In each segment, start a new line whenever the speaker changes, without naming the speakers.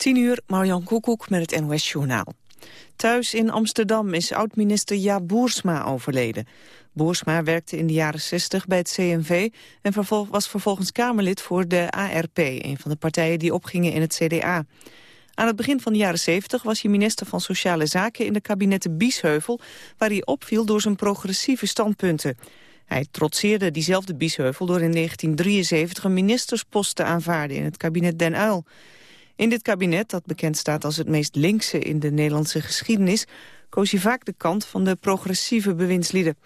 10 uur, Marjan Koekoek met het NOS-journaal. Thuis in Amsterdam is oud-minister Jaap Boersma overleden. Boersma werkte in de jaren 60 bij het CNV... en was vervolgens Kamerlid voor de ARP... een van de partijen die opgingen in het CDA. Aan het begin van de jaren 70 was hij minister van Sociale Zaken... in de kabinetten Biesheuvel... waar hij opviel door zijn progressieve standpunten. Hij trotseerde diezelfde Biesheuvel door in 1973... een ministerspost te aanvaarden in het kabinet Den Uyl... In dit kabinet, dat bekend staat als het meest linkse in de Nederlandse geschiedenis, koos hij vaak de kant van de progressieve bewindslieden.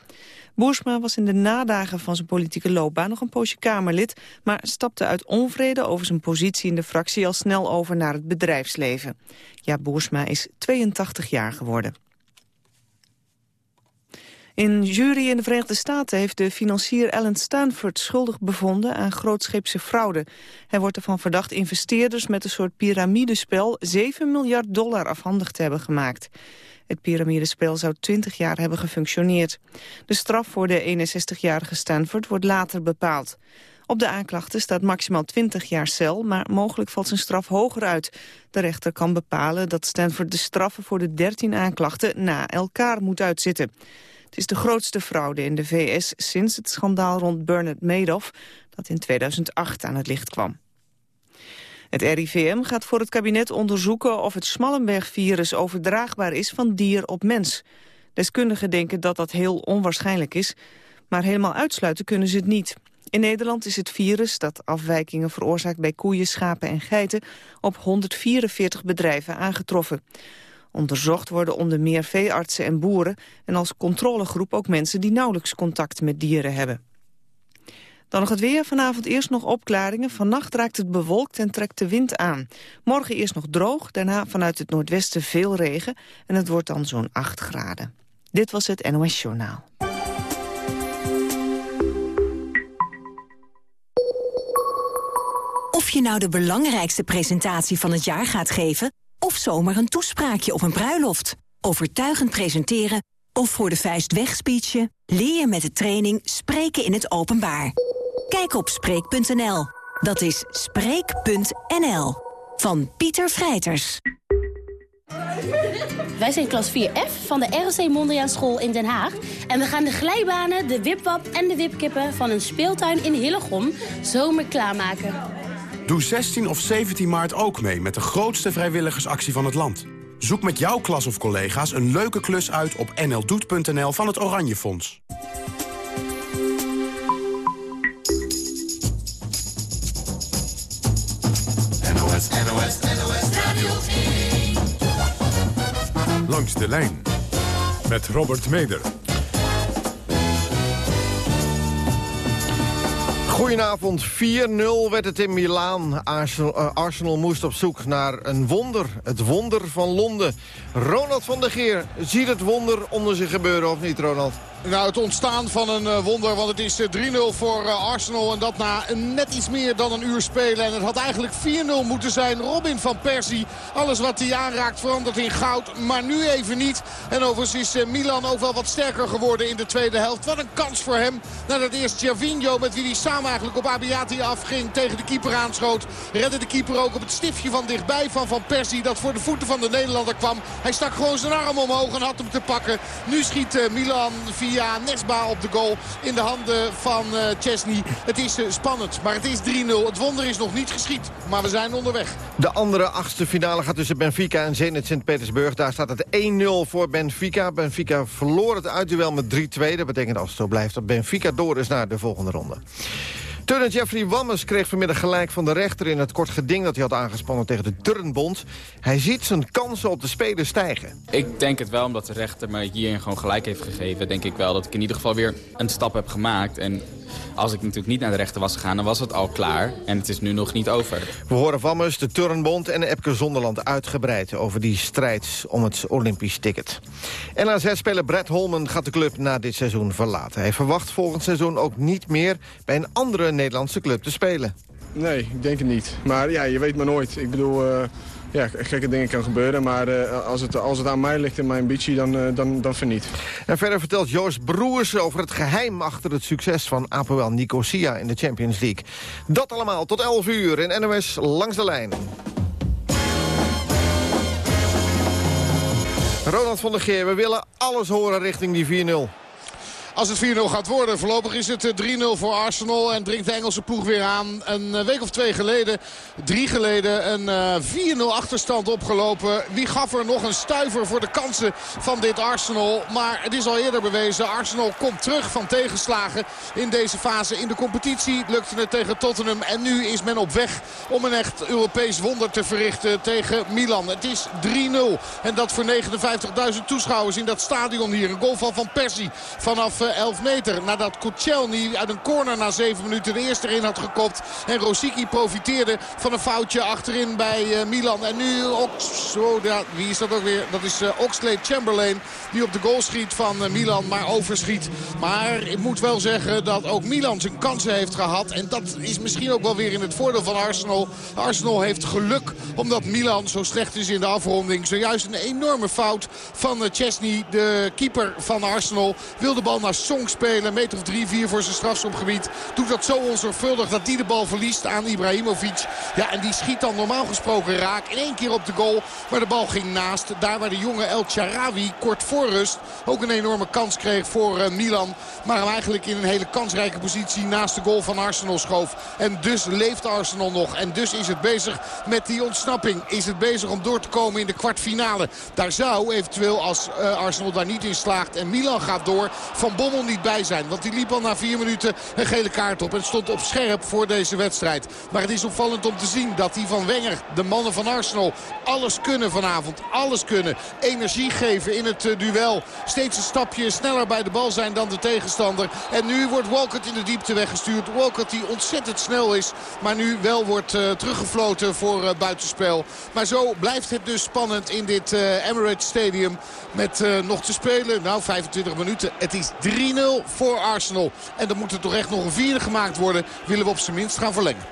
Boersma was in de nadagen van zijn politieke loopbaan nog een poosje Kamerlid, maar stapte uit onvrede over zijn positie in de fractie al snel over naar het bedrijfsleven. Ja, Boersma is 82 jaar geworden. In jury in de Verenigde Staten heeft de financier Alan Stanford schuldig bevonden aan grootscheepse fraude. Hij wordt ervan verdacht investeerders met een soort piramidespel 7 miljard dollar afhandig te hebben gemaakt. Het piramidespel zou 20 jaar hebben gefunctioneerd. De straf voor de 61-jarige Stanford wordt later bepaald. Op de aanklachten staat maximaal 20 jaar cel, maar mogelijk valt zijn straf hoger uit. De rechter kan bepalen dat Stanford de straffen voor de 13 aanklachten na elkaar moet uitzitten. Het is de grootste fraude in de VS sinds het schandaal rond Bernard Madoff... dat in 2008 aan het licht kwam. Het RIVM gaat voor het kabinet onderzoeken of het Smallenberg-virus overdraagbaar is van dier op mens. Deskundigen denken dat dat heel onwaarschijnlijk is, maar helemaal uitsluiten kunnen ze het niet. In Nederland is het virus dat afwijkingen veroorzaakt bij koeien, schapen en geiten op 144 bedrijven aangetroffen. Onderzocht worden onder meer veeartsen en boeren... en als controlegroep ook mensen die nauwelijks contact met dieren hebben. Dan nog het weer. Vanavond eerst nog opklaringen. Vannacht raakt het bewolkt en trekt de wind aan. Morgen eerst nog droog, daarna vanuit het noordwesten veel regen... en het wordt dan zo'n 8 graden. Dit was het NOS Journaal.
Of je nou de belangrijkste presentatie van het jaar gaat geven of zomaar een toespraakje op een bruiloft. Overtuigend presenteren of voor de vuist wegspeechen... leer je met de training Spreken in het Openbaar. Kijk op Spreek.nl. Dat is Spreek.nl. Van Pieter Vrijters.
Wij zijn klas 4F van de ROC Mondriaan School in Den Haag. En we gaan de glijbanen, de wipwap en de wipkippen... van een speeltuin in Hillegom zomer klaarmaken.
Doe 16 of 17 maart ook mee met de grootste vrijwilligersactie van het land. Zoek met jouw klas of collega's een leuke klus uit op nldoet.nl van het Oranje Fonds.
NOS, NOS, NOS Radio 1. Langs de lijn met Robert Meder.
Goedenavond, 4-0 werd het in Milaan. Arsenal, uh, Arsenal, moest op zoek naar een wonder. Het wonder van Londen. Ronald van der Geer ziet het wonder onder zich gebeuren, of niet Ronald?
Nou, het ontstaan van een uh, wonder, want het is uh, eh, 3-0 voor uh, Arsenal. En dat na net iets meer dan een uur spelen. En het had eigenlijk 4-0 moeten zijn. Robin van Persie, alles wat hij aanraakt verandert in goud. Maar nu even niet. En overigens is Milan ook wel wat sterker geworden in de tweede helft. Wat een kans voor hem. Nadat eerst Gervinho, met wie hij samen eigenlijk op Abiati afging, tegen de keeper aanschoot. Redde de keeper ook op het stiftje van dichtbij van Van Persie. Dat voor de voeten van de Nederlander kwam. Hij stak gewoon zijn arm omhoog en had hem te pakken. Nu schiet Milan via via Nesba op de goal in de handen van uh, Chesney. Het is uh, spannend, maar het is 3-0. Het wonder is nog niet geschied, maar we zijn onderweg.
De andere achtste finale gaat tussen Benfica en Zenit Sint-Petersburg. Daar staat het 1-0 voor Benfica. Benfica verloor het uitduel met 3-2. Dat betekent als het zo blijft dat Benfica door is naar de volgende ronde. Turner Jeffrey Wammes kreeg vanmiddag gelijk van de rechter... in het kort geding dat hij had aangespannen tegen de Turnbond. Hij ziet zijn kansen op de Spelen stijgen.
Ik denk het wel, omdat de rechter me hierin gewoon gelijk heeft gegeven... denk ik wel dat ik in ieder geval weer een stap heb gemaakt. En als ik natuurlijk niet naar de rechter was gegaan, dan was het al klaar. En het is nu nog niet over.
We horen Wammes, de Turnbond en Epke Zonderland uitgebreid... over die strijd om het Olympisch ticket. En NAZ-speler Brett Holman gaat de club na dit seizoen verlaten. Hij verwacht volgend seizoen ook niet meer bij een andere Nederlandse club te spelen.
Nee, ik denk het niet. Maar ja, je weet maar nooit. Ik bedoel, eh, ja, gekke dingen kan gebeuren. Maar eh, als, het, als het aan mij ligt in mijn ambitie, dan, eh, dan, dan verniet.
En verder vertelt Joost Broers over het geheim achter het succes van Apoel Nicosia in de Champions League. Dat allemaal tot 11 uur in NOS Langs de Lijn. Ronald van der Geer, we willen alles horen richting die 4-0.
Als het 4-0 gaat worden. Voorlopig is het 3-0 eh, voor Arsenal. En dringt de Engelse ploeg weer aan. Een eh, week of twee geleden, drie geleden, een 4-0 eh, achterstand opgelopen. Wie gaf er nog een stuiver voor de kansen van dit Arsenal? Maar het is al eerder bewezen. Arsenal komt terug van tegenslagen in deze fase in de competitie. Lukte het tegen Tottenham. En nu is men op weg om een echt Europees wonder te verrichten tegen Milan. Het is 3-0. En dat voor 59.000 toeschouwers in dat stadion hier. Een goal van Van Persie vanaf 11 meter. Nadat Koscielny uit een corner na 7 minuten de eerste erin had gekopt. En Rosicky profiteerde van een foutje achterin bij uh, Milan. En nu Ox, wie is dat ook weer? Dat is uh, Oxlade Chamberlain die op de goal schiet van uh, Milan. Maar overschiet. Maar ik moet wel zeggen dat ook Milan zijn kansen heeft gehad. En dat is misschien ook wel weer in het voordeel van Arsenal. Arsenal heeft geluk omdat Milan zo slecht is in de afronding. Zojuist een enorme fout van Chesney, de keeper van Arsenal. Wil de bal naar Song spelen. Meter of drie, vier voor zijn strafschopgebied. Doet dat zo onzorgvuldig dat die de bal verliest aan Ibrahimovic. Ja, en die schiet dan normaal gesproken raak. In één keer op de goal. Maar de bal ging naast. Daar waar de jonge El Charawi kort voor rust ook een enorme kans kreeg voor uh, Milan. Maar hem eigenlijk in een hele kansrijke positie naast de goal van Arsenal schoof. En dus leeft Arsenal nog. En dus is het bezig met die ontsnapping. Is het bezig om door te komen in de kwartfinale. Daar zou eventueel als uh, Arsenal daar niet in slaagt en Milan gaat door van Bommel niet bij zijn. Want die liep al na vier minuten een gele kaart op. En stond op scherp voor deze wedstrijd. Maar het is opvallend om te zien dat die van Wenger, de mannen van Arsenal, alles kunnen vanavond. Alles kunnen. Energie geven in het uh, duel. Steeds een stapje sneller bij de bal zijn dan de tegenstander. En nu wordt Walcott in de diepte weggestuurd. Walcott die ontzettend snel is. Maar nu wel wordt uh, teruggefloten voor uh, buitenspel. Maar zo blijft het dus spannend in dit Emirates Stadium. Met nog te spelen. Nou, 25 minuten. Het is 3 3-0 voor Arsenal. En dan moet er toch echt nog een vierde gemaakt worden. Willen we op zijn minst gaan verlengen.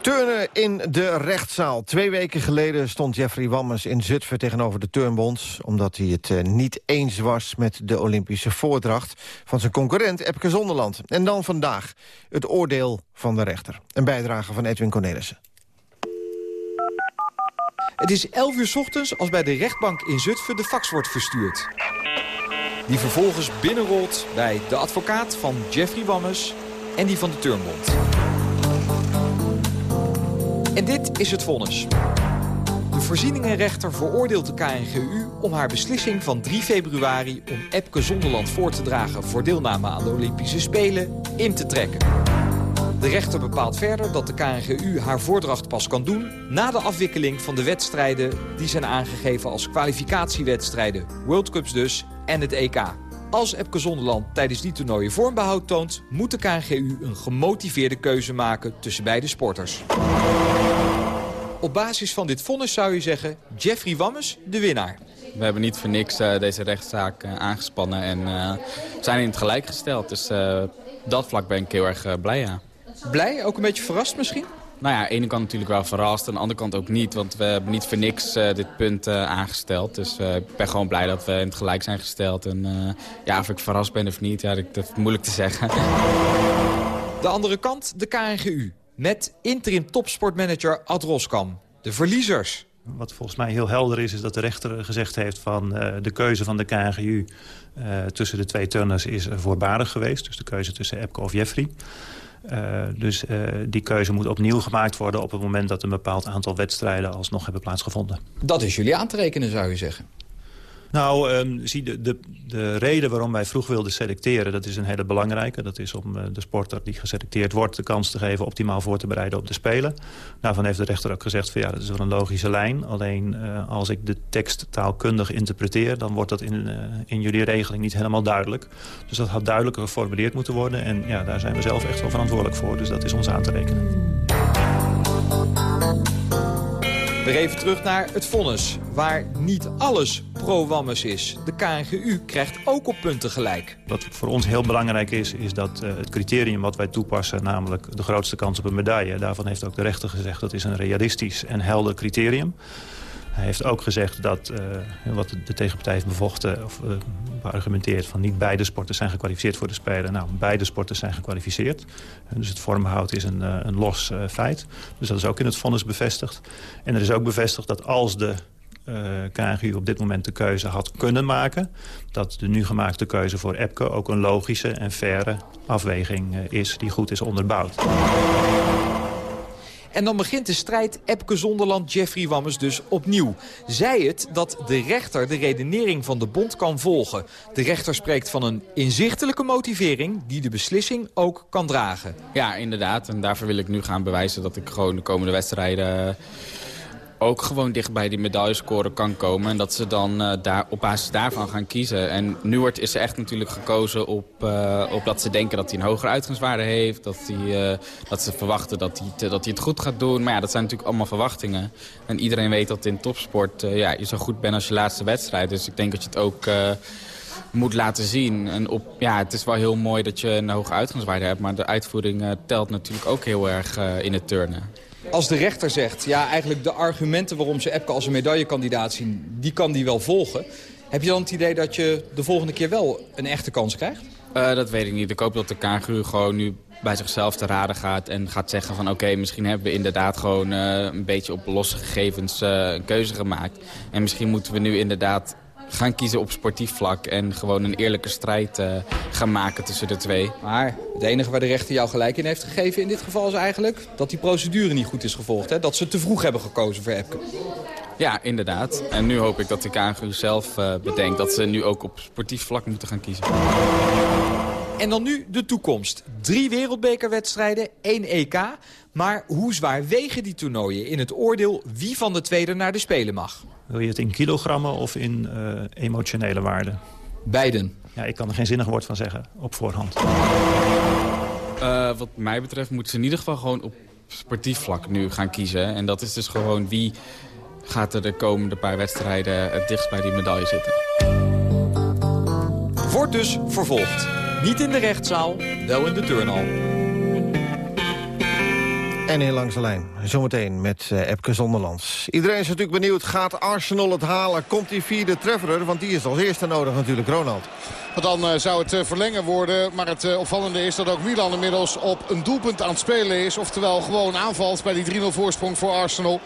Turnen in de rechtszaal. Twee weken geleden stond Jeffrey Wammers in Zutphen tegenover de Turnbond... omdat hij het eh, niet eens was met de Olympische voordracht... van zijn concurrent Epke Zonderland. En dan vandaag het oordeel van de rechter. Een bijdrage van Edwin Cornelissen.
Het is 11 uur s ochtends als bij de rechtbank in Zutphen de fax wordt verstuurd. Die vervolgens binnenrolt bij de advocaat van Jeffrey Wammes en die van de Turnbond. En dit is het vonnis. De voorzieningenrechter veroordeelt de KNGU om haar beslissing van 3 februari... om Epke Zonderland voor te dragen voor deelname aan de Olympische Spelen in te trekken. De rechter bepaalt verder dat de KNGU haar voordracht pas kan doen... na de afwikkeling van de wedstrijden die zijn aangegeven als kwalificatiewedstrijden. World Cups dus en het EK. Als Epke Zonderland tijdens die toernooien vormbehoud toont... moet de KNGU een gemotiveerde keuze maken tussen beide sporters. Op basis van dit vonnis zou je zeggen... Jeffrey Wammes, de winnaar.
We hebben niet voor niks uh, deze rechtszaak uh, aangespannen en uh, zijn in het gelijk gesteld. Dus dat vlak ben ik heel erg blij, ja.
Blij? Ook een beetje verrast misschien?
Nou ja, aan de ene kant natuurlijk wel verrast, aan de andere kant ook niet. Want we hebben niet voor niks uh, dit punt uh, aangesteld. Dus uh, ik ben gewoon blij dat we in het gelijk zijn gesteld. En ja, of ik verrast ben of niet, ja, dat, dat is moeilijk te zeggen.
De andere kant, de KNGU. Met interim topsportmanager Ad Roskam. De verliezers.
Wat volgens mij heel helder is, is dat de rechter gezegd heeft van de keuze van de KNGU tussen de twee turners is voorbarig geweest. Dus de keuze tussen Epke of Jeffrey. Uh, dus uh, die keuze moet opnieuw gemaakt worden... op het moment dat een bepaald aantal wedstrijden alsnog hebben plaatsgevonden.
Dat is jullie aan te rekenen, zou je zeggen?
Nou, um, zie, de, de, de, reden waarom wij vroeg wilden selecteren... dat is een hele belangrijke. Dat is om uh, de sporter die geselecteerd wordt... de kans te geven optimaal voor te bereiden op de Spelen. Daarvan heeft de rechter ook gezegd... van ja, dat is wel een logische lijn. Alleen uh, als ik de tekst taalkundig interpreteer... dan wordt dat in, uh, in jullie regeling niet helemaal duidelijk. Dus dat had duidelijker geformuleerd moeten worden. En ja, daar zijn we zelf echt wel verantwoordelijk voor. Dus dat is ons aan te rekenen.
Weer even terug naar het vonnis, waar niet alles pro-Wammes is. De KNGU krijgt ook op punten gelijk.
Wat voor ons heel belangrijk is, is dat uh, het criterium wat wij toepassen... namelijk de grootste kans op een medaille... daarvan heeft ook de rechter gezegd dat is een realistisch en helder criterium hij heeft ook gezegd dat, uh, wat de tegenpartij heeft bevochten... of uh, beargumenteerd van niet beide sporten zijn gekwalificeerd voor de Spelen. Nou, beide sporten zijn gekwalificeerd. dus het vormbehoud is een, uh, een los feit. Dus dat is ook in het vonnis bevestigd. En er is ook bevestigd dat als de uh, eh, op dit moment de keuze had kunnen maken... dat de nu gemaakte keuze voor EPCO ook een logische en faire afweging is... die goed is onderbouwd.
En dan begint de strijd Epke Zonderland Jeffrey Wammes dus opnieuw. Zij het dat de rechter de redenering van de bond kan volgen. De rechter spreekt van een inzichtelijke motivering die de beslissing ook kan dragen.
Ja, inderdaad. En daarvoor wil ik nu gaan bewijzen dat ik gewoon de komende wedstrijden ook gewoon dicht bij die medaillescore kan komen. En dat ze dan uh, daar, op basis daarvan gaan kiezen. En nu wordt, is er echt natuurlijk gekozen op, uh, op dat ze denken dat hij een hogere uitgangswaarde heeft. Dat, die, uh, dat ze verwachten dat hij, dat hij het goed gaat doen. Maar ja, dat zijn natuurlijk allemaal verwachtingen. En iedereen weet dat in topsport ja, je zo goed bent als je laatste wedstrijd. Dus ik denk dat je het ook moet laten zien. En op, ja, het is wel heel mooi dat je een hoge uitgangswaarde hebt. Maar de uitvoering telt natuurlijk ook heel erg in het turnen.
Als de rechter zegt, ja, eigenlijk de argumenten waarom ze Epke als een medaillekandidaat zien... die kan die wel volgen. Heb je dan het idee dat je de volgende keer wel een echte kans krijgt?
Uh, dat weet ik niet. Ik hoop dat de KNGU gewoon nu bij zichzelf te raden gaat en gaat zeggen van oké, misschien hebben we inderdaad gewoon uh, een beetje op losse gegevens uh, een keuze gemaakt. En misschien moeten we nu inderdaad gaan kiezen op sportief vlak... en gewoon een eerlijke strijd uh, gaan maken tussen de twee.
Maar het enige waar de rechter jou gelijk in heeft gegeven in dit geval is eigenlijk... dat die procedure niet goed is gevolgd. Hè? Dat ze te vroeg hebben gekozen voor Epke.
Ja, inderdaad. En nu hoop ik dat de KNGU zelf uh, bedenkt... dat ze nu ook op sportief vlak moeten gaan kiezen.
En dan nu de toekomst. Drie wereldbekerwedstrijden, één EK. Maar hoe zwaar wegen die toernooien in het oordeel wie van de tweede naar de Spelen mag?
Wil je het in kilogrammen of in uh, emotionele waarden?
Beiden.
Ja, ik kan er geen zinnig woord van zeggen op voorhand.
Uh, wat mij betreft moeten ze in ieder geval gewoon op sportief vlak nu gaan kiezen. En dat is dus gewoon wie gaat er de komende paar wedstrijden het dichtst bij die medaille zitten.
Wordt dus vervolgd. Niet in de rechtszaal, wel in de turnhal.
En in Langs de Lijn, zometeen met uh, Epke Zonderlands. Iedereen is natuurlijk benieuwd, gaat Arsenal het halen? Komt die vierde Trevor? Want die is als eerste nodig natuurlijk, Ronald.
Want dan uh, zou het uh, verlengen worden. Maar het opvallende is dat ook Milan inmiddels op een doelpunt aan het spelen is. Oftewel gewoon aanvalt bij die 3-0 voorsprong voor Arsenal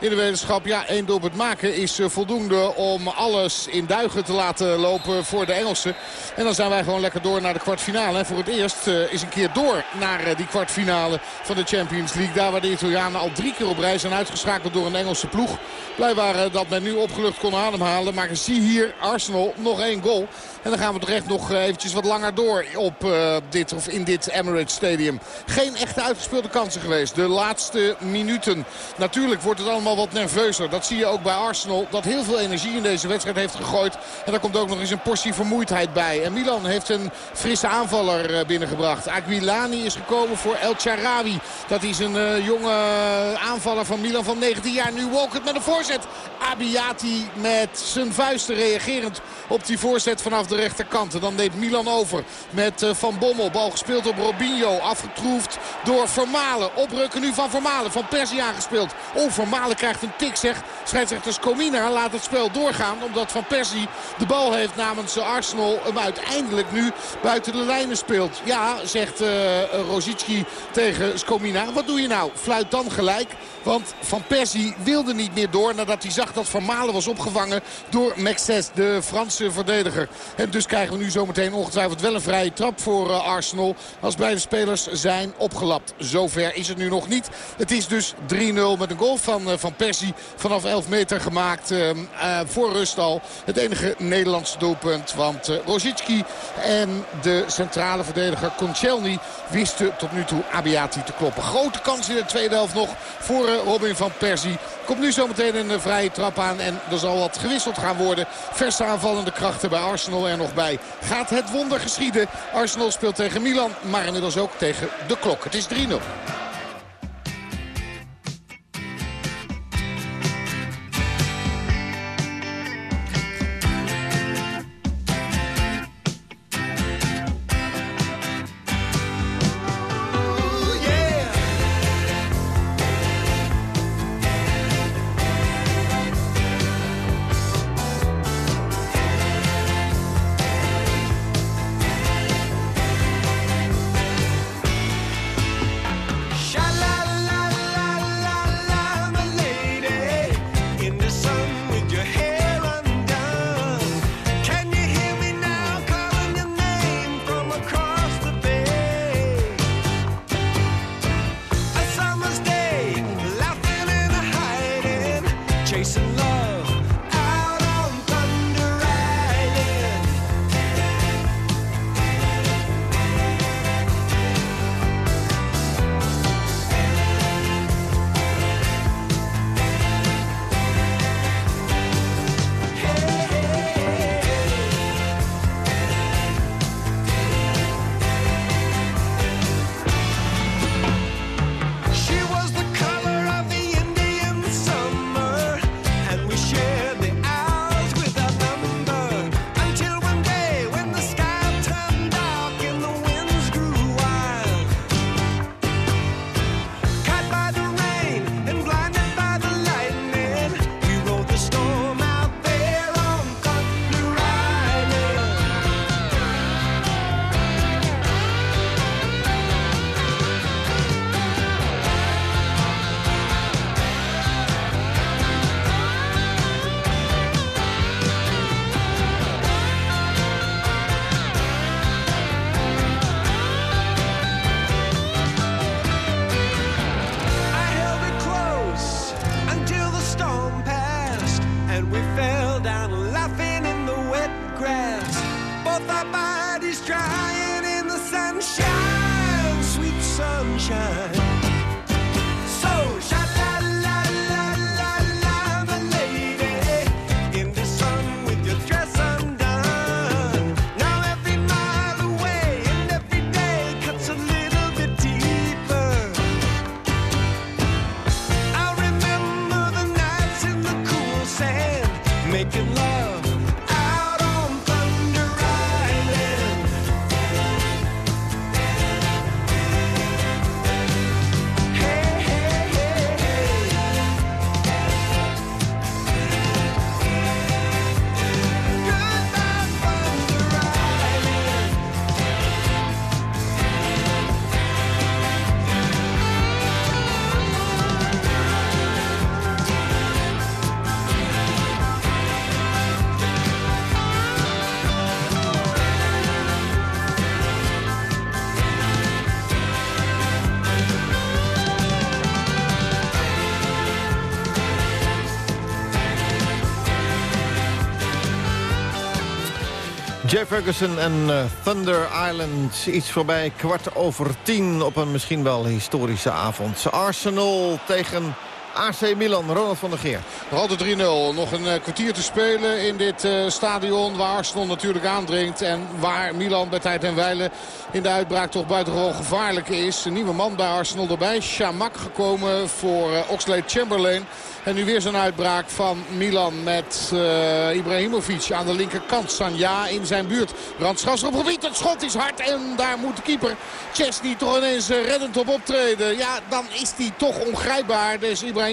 in de wetenschap. Ja, één doelpunt maken is eh, voldoende om alles in duigen te laten lopen voor de Engelsen. En dan zijn wij gewoon lekker door naar de kwartfinale. En voor het eerst is een keer door naar die kwartfinale van de Champions League. Daar waar de Italianen al drie keer op reis zijn uitgeschakeld door een Engelse ploeg. Blij waren dat men nu opgelucht kon ademhalen. Maar zie hier Arsenal nog één goal. En dan gaan we toch echt nog eventjes wat langer door op, uh, dit, of in dit Emirates Stadium. Geen echte uitgespeelde kansen geweest. De laatste minuten. Natuurlijk wordt het allemaal wat nerveuzer. Dat zie je ook bij Arsenal. Dat heel veel energie in deze wedstrijd heeft gegooid. En daar komt ook nog eens een portie vermoeidheid bij. En Milan heeft een frisse aanvaller uh, binnengebracht. Aguilani is gekomen voor El Charawi. Dat is een jonge aanvaller van Milan van 19 jaar. Nu Walcott met een voorzet. Abiati met zijn vuisten reagerend op die voorzet vanaf de rechterkant. En dan neemt Milan over met uh, Van Bommel. Bal gespeeld op Robinho. Afgetroefd door Vermalen. Oprukken nu van Vermalen. Van Persie aangespeeld. Oh, Vermalen krijgt een tik zeg. Scheidsrechter Skomina laat het spel doorgaan. Omdat Van Persie de bal heeft namens Arsenal. Hem uiteindelijk nu buiten de lijnen speelt. Ja, zegt uh, Rosicki tegen Skomina. Wat doe je nou? Fluit dan gelijk. Want Van Persie wilde niet meer door nadat hij zag dat Vermalen was opgevangen door Maxes, de Franse verdediger. En dus krijgen we nu zometeen ongetwijfeld wel een vrije trap voor uh, Arsenal. Als beide spelers zijn opgelapt. Zover is het nu nog niet. Het is dus 3-0 met een goal van, uh, van Persie vanaf 11 meter gemaakt uh, voor rust al. Het enige Nederlandse doelpunt. Want Rosicki en de centrale verdediger Concelny wisten tot nu toe Abiati te kloppen. Grote kans in de tweede helft nog voor Robin van Persie. Komt nu zometeen een vrije trap aan en er zal wat gewisseld gaan worden. Verse aanvallende krachten bij Arsenal er nog bij. Gaat het wonder geschieden? Arsenal speelt tegen Milan, maar inmiddels ook tegen de klok. Het is 3-0.
Ferguson en eh, Thunder Island. Iets voorbij kwart over tien op een misschien wel historische avond. Arsenal tegen AC Milan. Ronald van der Geer.
Nog altijd 3-0. Nog een eh, kwartier te spelen in dit eh, stadion waar Arsenal natuurlijk aandringt. En waar Milan bij tijd en wijle in de uitbraak toch buitengewoon gevaarlijk is. Een nieuwe man bij Arsenal erbij. Shamak gekomen voor eh, Oxlade Chamberlain. En nu weer zo'n uitbraak van Milan met Ibrahimovic aan de linkerkant. Sanja in zijn buurt. op gebied. Het schot is hard en daar moet de keeper Chesney toch ineens reddend op optreden. Ja, dan is hij toch ongrijpbaar. Dus Ibrahimovic.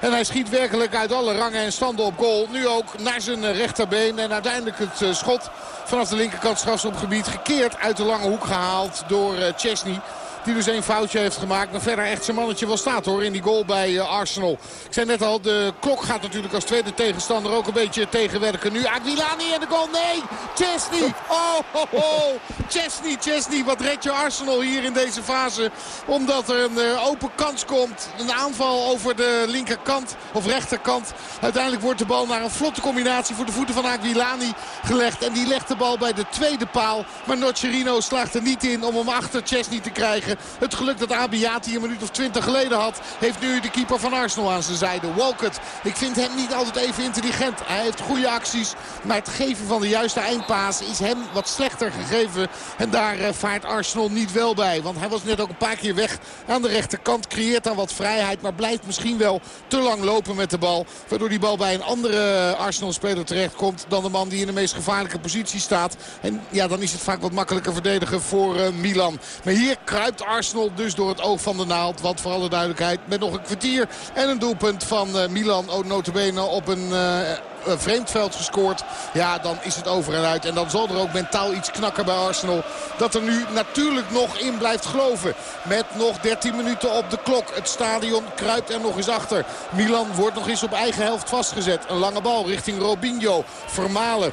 En hij schiet werkelijk uit alle rangen en standen op goal. Nu ook naar zijn rechterbeen. En uiteindelijk het eh, schot vanaf de linkerkant strafschopgebied gekeerd uit de lange hoek gehaald door eh, Chesney. Die dus één foutje heeft gemaakt. Maar verder echt zijn mannetje wel staat hoor in die goal bij eh, Arsenal. Ik zei net al, de klok gaat natuurlijk als tweede tegenstander ook een beetje tegenwerken. Nu Aguilani en de goal. Nee, Chesney. Oh, oh, oh. Chesney, Chesney. Wat redt je Arsenal hier in deze fase? Omdat er een eh, open kans komt. Een aanval over de linkerkant of rechterkant. Uiteindelijk wordt de bal naar een vlotte combinatie voor de voeten van Aguilani gelegd. En die legt de bal bij de tweede paal. Maar Nocerino slaagt er niet in om hem achter Chesney te krijgen. Het geluk dat Abiati een minuut of twintig geleden had... heeft nu de keeper van Arsenal aan zijn zijde. Walcott, ik vind hem niet altijd even intelligent. Hij heeft goede acties, maar het geven van de juiste eindpaas... is hem wat slechter gegeven. En daar eh, vaart Arsenal niet wel bij. Want hij was net ook een paar keer weg aan de rechterkant. Creëert dan wat vrijheid, maar blijft misschien wel te lang lopen met de bal. Waardoor die bal bij een andere Arsenal-speler terechtkomt... dan de man die in de meest gevaarlijke positie staat. En ja, dan is het vaak wat makkelijker verdedigen voor uh, Milan. Maar hier kruipt Arsenal dus door het oog van de naald. Want voor alle duidelijkheid met nog een kwartier en een doelpunt van uh, Milan. Oh, notabene op een... Uh, vreemdveld gescoord. Ja, dan is het over en uit. En dan zal er ook mentaal iets knakken bij Arsenal. Dat er nu natuurlijk nog in blijft geloven. Met nog 13 minuten op de klok. Het stadion kruipt er nog eens achter. Milan wordt nog eens op eigen helft vastgezet. Een lange bal richting Robinho. Vermalen.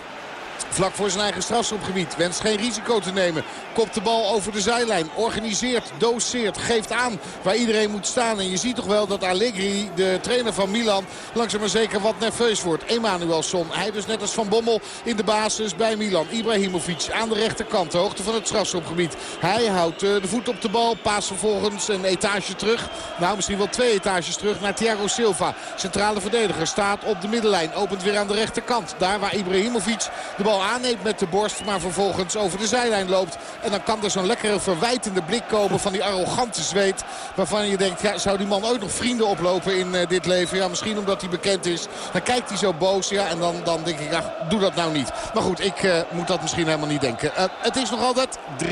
Vlak voor zijn eigen strafschopgebied. Wenst geen risico te nemen. Kopt de bal over de zijlijn. Organiseert, doseert, geeft aan waar iedereen moet staan. En je ziet toch wel dat Allegri, de trainer van Milan, langzaam maar zeker wat nerveus wordt. Emanuelson, hij dus net als Van Bommel in de basis bij Milan. Ibrahimovic aan de rechterkant, de hoogte van het strafschopgebied. Hij houdt de voet op de bal. Paas vervolgens een etage terug. Nou, misschien wel twee etages terug naar Thiago Silva. Centrale verdediger staat op de middenlijn. Opent weer aan de rechterkant. Daar waar Ibrahimovic de bal aanneemt met de borst. Maar vervolgens over de zijlijn loopt. En dan kan er zo'n lekkere verwijtende blik komen van die arrogante zweet. Waarvan je denkt, ja, zou die man ooit nog vrienden oplopen in uh, dit leven? Ja, misschien omdat hij bekend is. Dan kijkt hij zo boos. Ja, en dan, dan denk ik, ach, doe dat nou niet. Maar goed, ik uh, moet dat misschien helemaal niet denken. Uh, het is nog altijd 3-0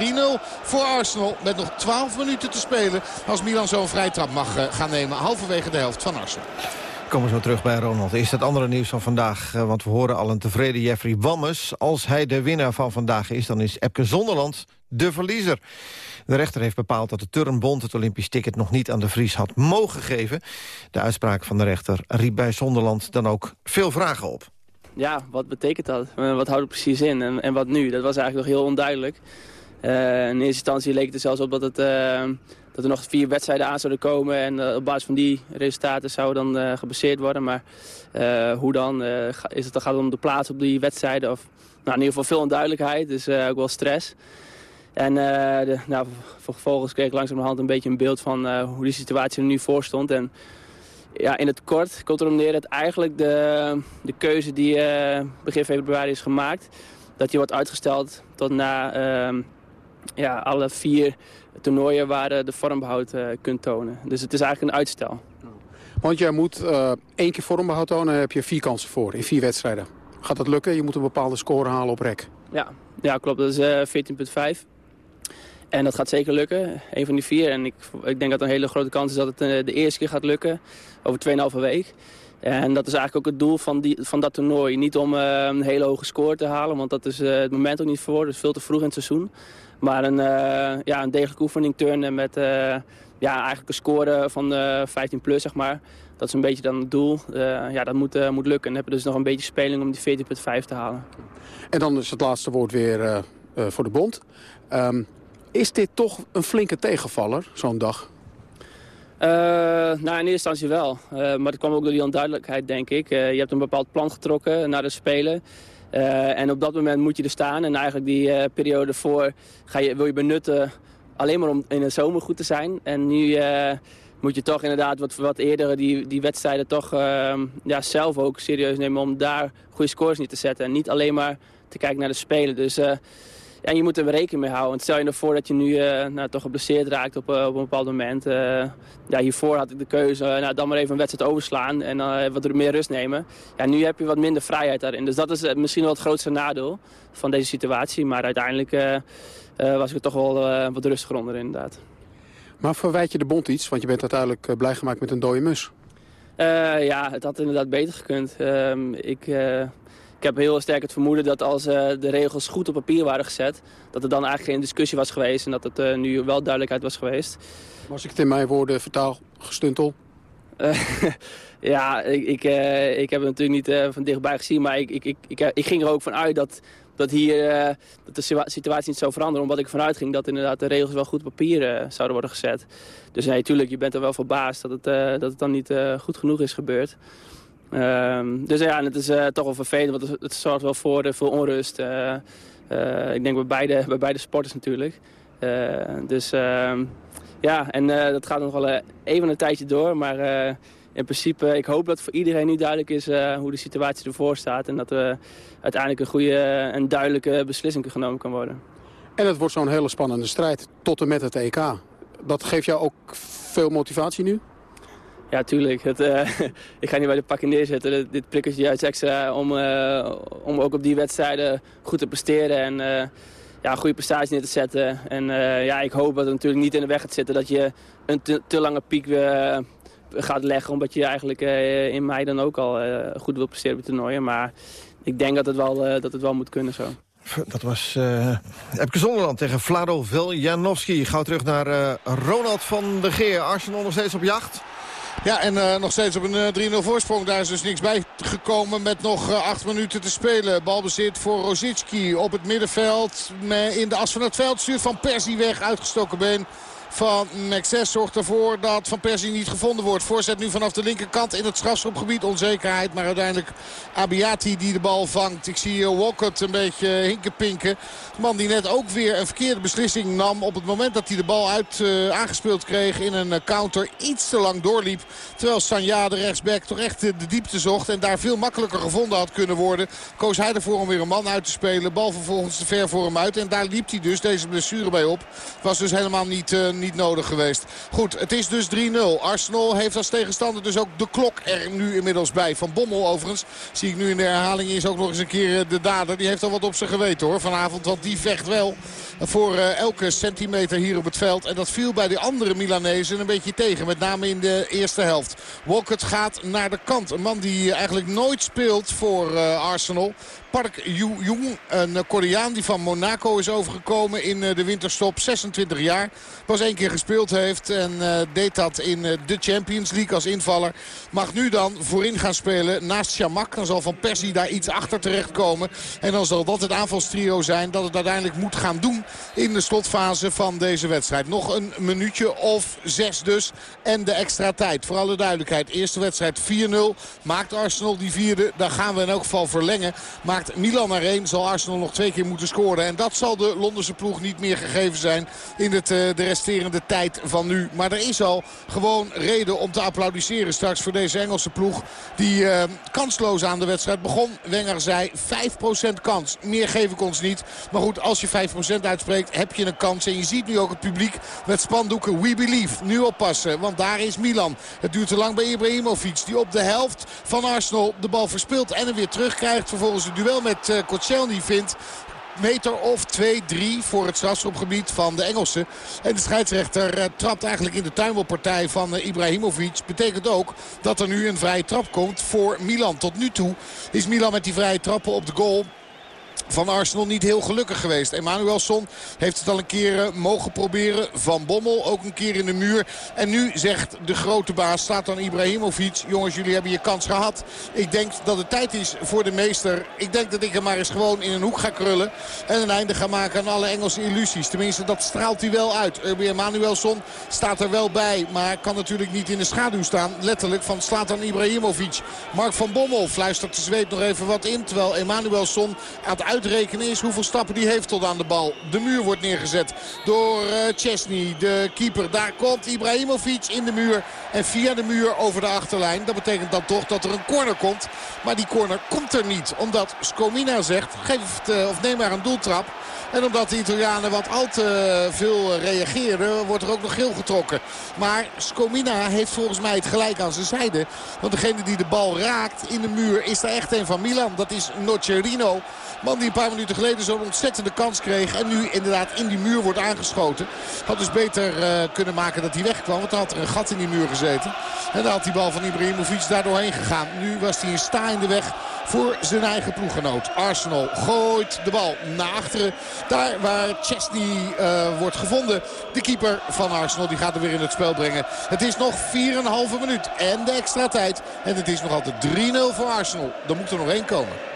voor Arsenal. Met nog 12 minuten te spelen. Als Milan zo'n vrijtrap mag gaan nemen. Halverwege de helft van Arsenal.
Komen zo terug bij Ronald. Is het andere nieuws van vandaag? Want we horen al een tevreden Jeffrey Wammes. Als hij de winnaar van vandaag is, dan is Epke Zonderland de verliezer. De rechter heeft bepaald dat de Turnbond het Olympisch ticket nog niet aan de Vries had mogen geven. De uitspraak van de rechter riep bij Zonderland dan ook veel vragen op.
Ja, wat betekent dat? Wat houdt het precies in? En, en wat nu? Dat was eigenlijk nog heel onduidelijk. Uh, in eerste instantie leek het er zelfs op dat het... dat er nog vier wedstrijden aan zouden komen. En eh, op basis van die resultaten zou dan eh, gebaseerd worden. Maar eh, hoe dan? Is het, dan gaat het om de plaats op die wedstrijden? Of, nou, in ieder geval veel onduidelijkheid, dus ook wel stress. En eh, de, nou, vervolgens kreeg ik langzamerhand een beetje een beeld van hoe die situatie er nu voor stond. En ja, in het kort komt erop neer dat eigenlijk de, de keuze die begin februari is gemaakt... dat die wordt uitgesteld tot na ehm, ja, alle vier toernooien waar de vormbehoud eh, kunt tonen. Dus het is eigenlijk een uitstel.
Want jij moet eh, één keer vormbehoud tonen en heb je vier kansen voor in vier wedstrijden. Gaat dat lukken? Je moet een bepaalde score halen op rek.
Ja, ja klopt. Dat is eh 14,5. En dat gaat zeker lukken, een van die vier. En ik, ik denk dat een hele grote kans is dat het de eerste keer gaat lukken, over 2,5 week. En dat is eigenlijk ook het doel van, die, van dat toernooi. Niet om een hele hoge score te halen, want dat is het moment ook niet voor. Dat is veel te vroeg in het seizoen. Maar een, eh, ja, een degelijke oefening turnen met eh, ja, eigenlijk een score van eh 15 plus, zeg maar. Dat is een beetje dan het doel. Eh, ja, dat moet, eh, moet lukken. En dan heb je dus nog een beetje speling om die 14,5 te halen.
En dan is het laatste woord weer eh, eh, voor de bond. Ehm, is dit toch een flinke tegenvaller, zo'n dag?
Eh, nou, in eerste instantie wel. Eh, maar dat kwam ook door die onduidelijkheid, denk ik. Eh, je hebt een bepaald plan getrokken naar de Spelen. Eh, en op dat moment moet je er staan. En eigenlijk die eh, periode voor ga je, wil je benutten alleen maar om in de zomer goed te zijn. En nu eh, moet je toch inderdaad wat, wat eerder die, die wedstrijden toch eh, ja, zelf ook serieus nemen... om daar goede scores niet te zetten. En niet alleen maar te kijken naar de Spelen. Dus... ja, en je moet er rekening mee houden. Want stel je ervoor dat je nu eh, nou, toch geblesseerd raakt op, eh, op een bepaald moment. Eh, ja, hiervoor had ik de keuze, nou, dan maar even een wedstrijd overslaan en dan wat meer rust nemen. Ja, nu heb je wat minder vrijheid daarin. Dus dat is misschien wel het grootste nadeel van deze situatie. Maar uiteindelijk was ik er toch wel wat rustiger onder inderdaad.
Maar verwijt je de bond iets? Want je bent uiteindelijk blij gemaakt met een dode mus.
Ja, het had inderdaad beter gekund. Ehm, ik, eh, ik heb heel sterk het vermoeden dat als eh, de regels goed op papier waren gezet... dat er dan eigenlijk geen discussie was geweest en dat het eh, nu wel duidelijkheid was geweest.
Maar als ik het in mijn woorden vertaal, gestuntel.
Eh, ja, ik, ik, ik heb het natuurlijk niet van dichtbij gezien, maar ik, ik, ik, ik, ik ging er ook van uit dat, dat hier dat de situa- situatie niet zou veranderen. Omdat ik vanuit ging dat inderdaad de regels wel goed op papier zouden worden gezet. Dus nee, tuurlijk, je bent er wel verbaasd dat het, dat het dan niet goed genoeg is gebeurd. Ehm, dus ja, het is eh, toch wel vervelend, want het, zorgt wel voor veel onrust. eh, eh, ik denk bij beide, bij beide sporters natuurlijk. Dus ehm, ja, en dat gaat nog wel even een tijdje door, maar in principe, ik hoop dat voor iedereen nu duidelijk is hoe de situatie ervoor staat. En dat er uiteindelijk een goede en duidelijke beslissing genomen kan worden.
En het wordt zo'n hele spannende strijd tot en met het EK. Dat geeft jou ook veel motivatie nu?
Ja, tuurlijk. Het, eh, ik ga niet bij de pakken neerzetten. Dit, prikkelt juist extra om, eh, om ook op die wedstrijden goed te presteren. En eh, ja, goede prestaties neer te zetten. En ja, ik hoop dat het natuurlijk niet in de weg gaat zitten dat je een te, lange piek gaat leggen. Omdat je eigenlijk in mei dan ook al goed wil presteren op het toernooien. Maar ik denk dat het wel, dat het wel moet kunnen zo.
Dat was uh, Epke Zonderland tegen Vlado Veljanovski. Gauw terug naar Ronald van der Geer. Arsenal nog steeds op jacht.
Ja, en uh, nog steeds op een uh, 3-0 voorsprong. Daar is dus niks bij gekomen met nog uh, acht minuten te spelen. Balbezit voor Rosicki op het middenveld. In de as van het veld stuurt Van Persie weg. Uitgestoken been van Mexes zorgt ervoor dat Van Persie niet gevonden wordt. Voorzet nu vanaf de linkerkant in het strafschopgebied. Onzekerheid, maar uiteindelijk Abiati die de bal vangt. Ik zie Walcott een beetje hinkenpinken. De man die net ook weer een verkeerde beslissing nam. Op het moment dat hij de bal uit uh, aangespeeld kreeg in een counter iets te lang doorliep. Terwijl Sanja de rechtsback toch echt de diepte zocht. En daar veel makkelijker gevonden had kunnen worden. Koos hij ervoor om weer een man uit te spelen. Bal vervolgens te ver voor hem uit. En daar liep hij dus deze blessure bij op. Was dus helemaal niet... niet nodig geweest. Goed, het is dus 3-0. Arsenal heeft als tegenstander dus ook de klok er nu inmiddels bij. Van Bommel overigens, zie ik nu in de herhaling, is ook nog eens een keer de dader. Die heeft al wat op zijn geweten hoor vanavond. Want die vecht wel voor uh, elke centimeter hier op het veld. En dat viel bij de andere Milanezen een beetje tegen. Met name in de eerste helft. Walcott gaat naar de kant. Een man die eigenlijk nooit speelt voor uh, Arsenal. Park Yu-jung, een Koreaan die van Monaco is overgekomen in de winterstop. 26 jaar. Was één keer gespeeld heeft. En eh, deed dat in eh, de Champions League als invaller. Mag nu dan voorin gaan spelen naast Chamak. Dan zal Van Persie daar iets achter terechtkomen. En dan zal dat het aanvalstrio zijn dat het uiteindelijk moet gaan doen in de slotfase van deze wedstrijd. Nog een minuutje of zes dus. En de extra tijd. Voor alle duidelijkheid. Eerste wedstrijd 4-0. Maakt Arsenal die vierde. Dan gaan we in elk geval verlengen. Maakt Milan naar één. Zal Arsenal nog twee keer moeten scoren. En dat zal de Londense ploeg niet meer gegeven zijn in het, eh, de resterende tijd van nu. Maar er is al gewoon reden om te applaudisseren straks voor deze Engelse ploeg. Die eh, kansloos aan de wedstrijd begon. Wenger zei 5% kans. Meer geef ik ons niet. Maar goed, als je 5% uitspreekt heb je een kans. En je ziet nu ook het publiek met spandoeken We Believe. Nu oppassen, want daar is Milan. Het duurt te lang bij Ibrahimovic. Die op de helft van Arsenal de bal verspeelt en hem weer terugkrijgt. Vervolgens het duel met uh, vindt meter of 2, 3 voor het strafschopgebied van de Engelsen. En de scheidsrechter uh, trapt eigenlijk in de tuimelpartij van uh, Ibrahimovic. Betekent ook dat er nu een vrije trap komt voor Milan. Tot nu toe is Milan met die vrije trappen op de goal van Arsenal niet heel gelukkig geweest. Emanuelson heeft het al een keer uh, mogen proberen. Van Bommel ook een keer in de muur. En nu zegt de grote baas, staat dan Ibrahimovic. Jongens, jullie hebben je kans gehad. Ik denk dat het tijd is voor de meester. Ik denk dat ik hem maar eens gewoon in een hoek ga krullen. En een einde ga maken aan alle Engelse illusies. Tenminste, dat straalt hij wel uit. Urbi Emanuelson staat er wel bij. Maar kan natuurlijk niet in de schaduw staan. Letterlijk van slaat dan Ibrahimovic. Mark van Bommel fluistert de zweep nog even wat in. Terwijl Emanuelson aan het uitrekenen is hoeveel stappen die heeft tot aan de bal. De muur wordt neergezet door uh, Chesney, de keeper. Daar komt Ibrahimovic in de muur en via de muur over de achterlijn. Dat betekent dan toch dat er een corner komt. Maar die corner komt er niet, omdat Scomina zegt, geef uh, of neem maar een doeltrap. En omdat de Italianen wat al te veel reageren, wordt er ook nog geel getrokken. Maar Scomina heeft volgens mij het gelijk aan zijn zijde. Want degene die de bal raakt in de muur is er echt een van Milan. Dat is Nocerino. Man die een paar minuten geleden zo'n ontzettende kans kreeg. En nu inderdaad in die muur wordt aangeschoten. Had dus beter uh, kunnen maken dat hij wegkwam. Want dan had er een gat in die muur gezeten. En dan had die bal van Ibrahimovic daar doorheen gegaan. Nu was hij een sta in de weg voor zijn eigen ploeggenoot. Arsenal gooit de bal naar achteren. Daar waar Chesney uh, wordt gevonden. De keeper van Arsenal die gaat er weer in het spel brengen. Het is nog 4,5 minuut en de extra tijd. En het is nog altijd 3-0 voor Arsenal. Er moet er nog één komen.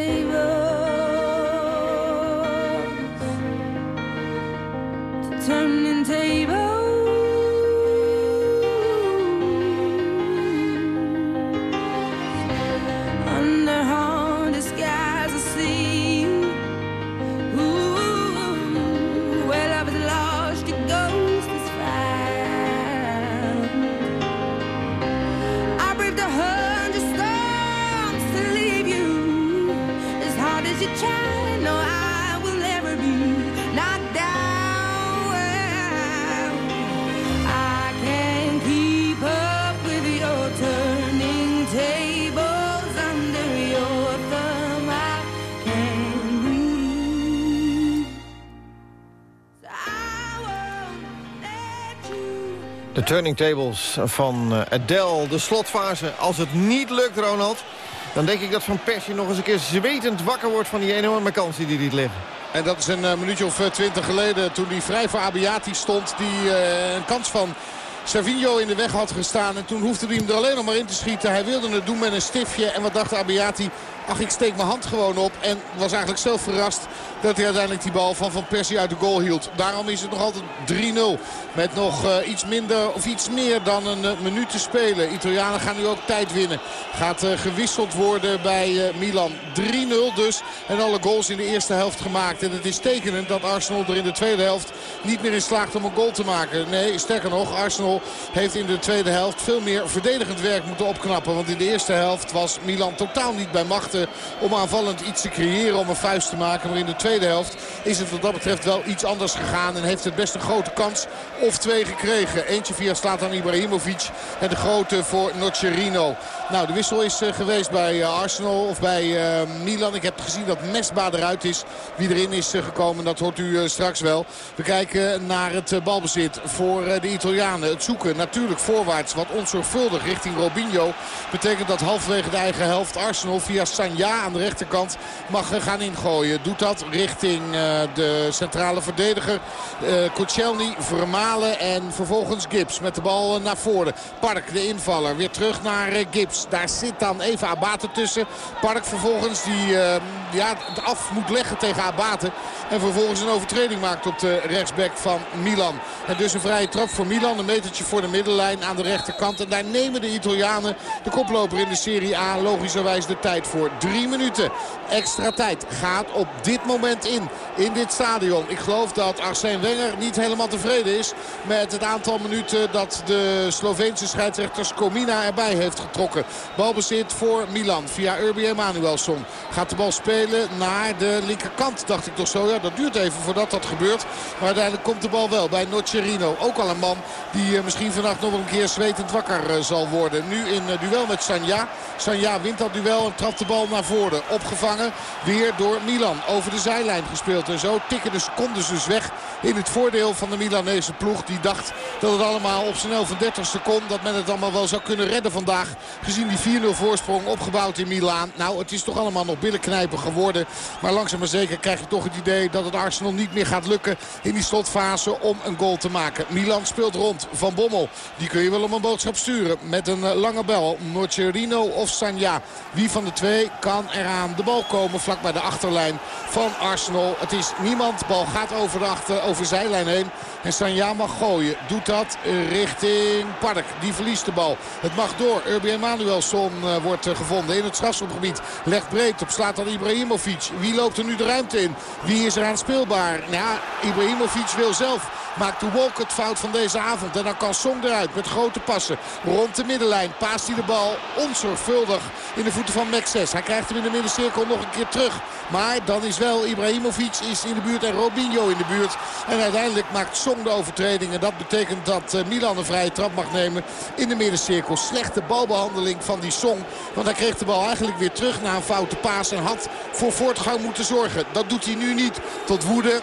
Turning tables. To turning turning tables
van eh, Adele, de slotfase. Als het niet lukt, Ronald, dan denk ik dat Van Persie nog eens een keer zwetend wakker wordt van die enorme kans die hij liet liggen.
En dat is een uh, minuutje of twintig geleden toen hij vrij voor Abiati stond. Die een kans van Savinho in de weg had gestaan. En toen hoefde hij hem er alleen nog maar in te schieten. Hij wilde het doen met een stiftje. En wat dacht Abiati? Ach, ik steek mijn hand gewoon op. En was eigenlijk zelf verrast dat hij uiteindelijk die bal van Van Persie uit de goal hield. Daarom is het nog altijd 3-0. Met nog eh, iets minder of iets meer dan een eh, minuut te spelen. Italianen gaan nu ook tijd winnen. Gaat eh, gewisseld worden bij Milan. 3-0 dus. En alle goals in de eerste helft gemaakt. En het is tekenend dat Arsenal er in de tweede helft niet meer in slaagt om een goal te maken. Nee, sterker nog, Arsenal heeft in de tweede helft veel meer verdedigend werk moeten opknappen. Want in de eerste helft was Milan totaal niet bij machten om aanvallend iets te creëren, om een vuist te maken. Maar in de tweede helft is het wat dat betreft wel iets anders gegaan. En heeft het best een grote kans of twee gekregen. Eentje via Slatan Ibrahimovic en de grote voor Nocerino. Nou, de wissel is eh, geweest bij eh, Arsenal of bij eh, Milan. Ik heb gezien dat Mesba eruit is. Wie erin is gekomen, dat hoort u straks wel. We kijken naar het balbezit voor de Italianen. Zoeken natuurlijk voorwaarts wat onzorgvuldig richting Robinho. Betekent dat halverwege de eigen helft Arsenal via Sanja aan de rechterkant mag gaan ingooien. Doet dat richting eh, de centrale verdediger eh Koscielny, Vermalen en vervolgens Gibbs met de bal eh, naar voren. Park, de invaller, weer terug naar Gibbs. Daar zit dan even Abate tussen. Park vervolgens die ja, het af moet leggen tegen Abate. En vervolgens een overtreding maakt op de rechtsback van Milan. En dus een vrije trap voor Milan. Een voor de middenlijn aan de rechterkant. En daar nemen de Italianen, de koploper in de Serie A, logischerwijs de tijd voor. Drie minuten extra tijd gaat op dit moment in. In dit stadion. Ik geloof dat Arsène Wenger niet helemaal tevreden is met het aantal minuten dat de Sloveense scheidsrechter Skomina erbij heeft getrokken. Balbezit voor Milan via Urbi Emanuelson. Gaat de bal spelen naar de linkerkant, dacht ik toch zo. Ja, dat duurt even voordat dat gebeurt. Maar uiteindelijk komt de bal wel bij Nocerino. Ook al een man die misschien vannacht nog een keer zwetend wakker eh, zal worden. Nu in eh, duel met Sanja. Sanja wint dat duel en trapt de bal naar voren. Opgevangen weer door Milan. Over de zijlijn gespeeld. En zo tikken de secondes dus weg in het voordeel van de Milanese ploeg. Die dacht dat het allemaal op zijn 11.30ste kon. Dat men het allemaal wel zou kunnen redden vandaag. Gezien die 4-0 voorsprong opgebouwd in Milaan. Nou, het is toch allemaal nog billenknijpen geworden. Maar langzaam maar zeker krijg je toch het idee dat het Arsenal niet meer gaat lukken in die slotfase om een goal te maken. Milan speelt rond. Van Bommel, die kun je wel om een boodschap sturen. Met een eh, lange bel. Nocerino of Sanja. Wie van de twee kan eraan de bal komen vlak bij de achterlijn van Arsenal. Het is niemand. Bal gaat over de achter, over zijlijn heen. En Sanja mag gooien. Doet dat richting Park. Die verliest de bal. Het mag door. Urbi Emanuelson uh, wordt uh, gevonden in het strafschopgebied. Legt breed op slaat dan Ibrahimovic. Wie loopt er nu de ruimte in? Wie is er aan speelbaar? Nou ja, Ibrahimovic wil zelf. Maakt de Walk het fout van deze avond. En dan kan Song eruit met grote passen. Rond de middenlijn paast hij de bal onzorgvuldig in de voeten van Maxes. Hij krijgt hem in de middencirkel nog een keer terug. Maar dan is wel Ibrahimovic is in de buurt en Robinho in de buurt. En uiteindelijk maakt Song de overtreding. En dat betekent dat eh, Milan een vrije trap mag nemen in de middencirkel. Slechte balbehandeling van die Song. Want hij kreeg de bal eigenlijk weer terug na een foute paas. En had voor voortgang moeten zorgen. Dat doet hij nu niet. Tot woede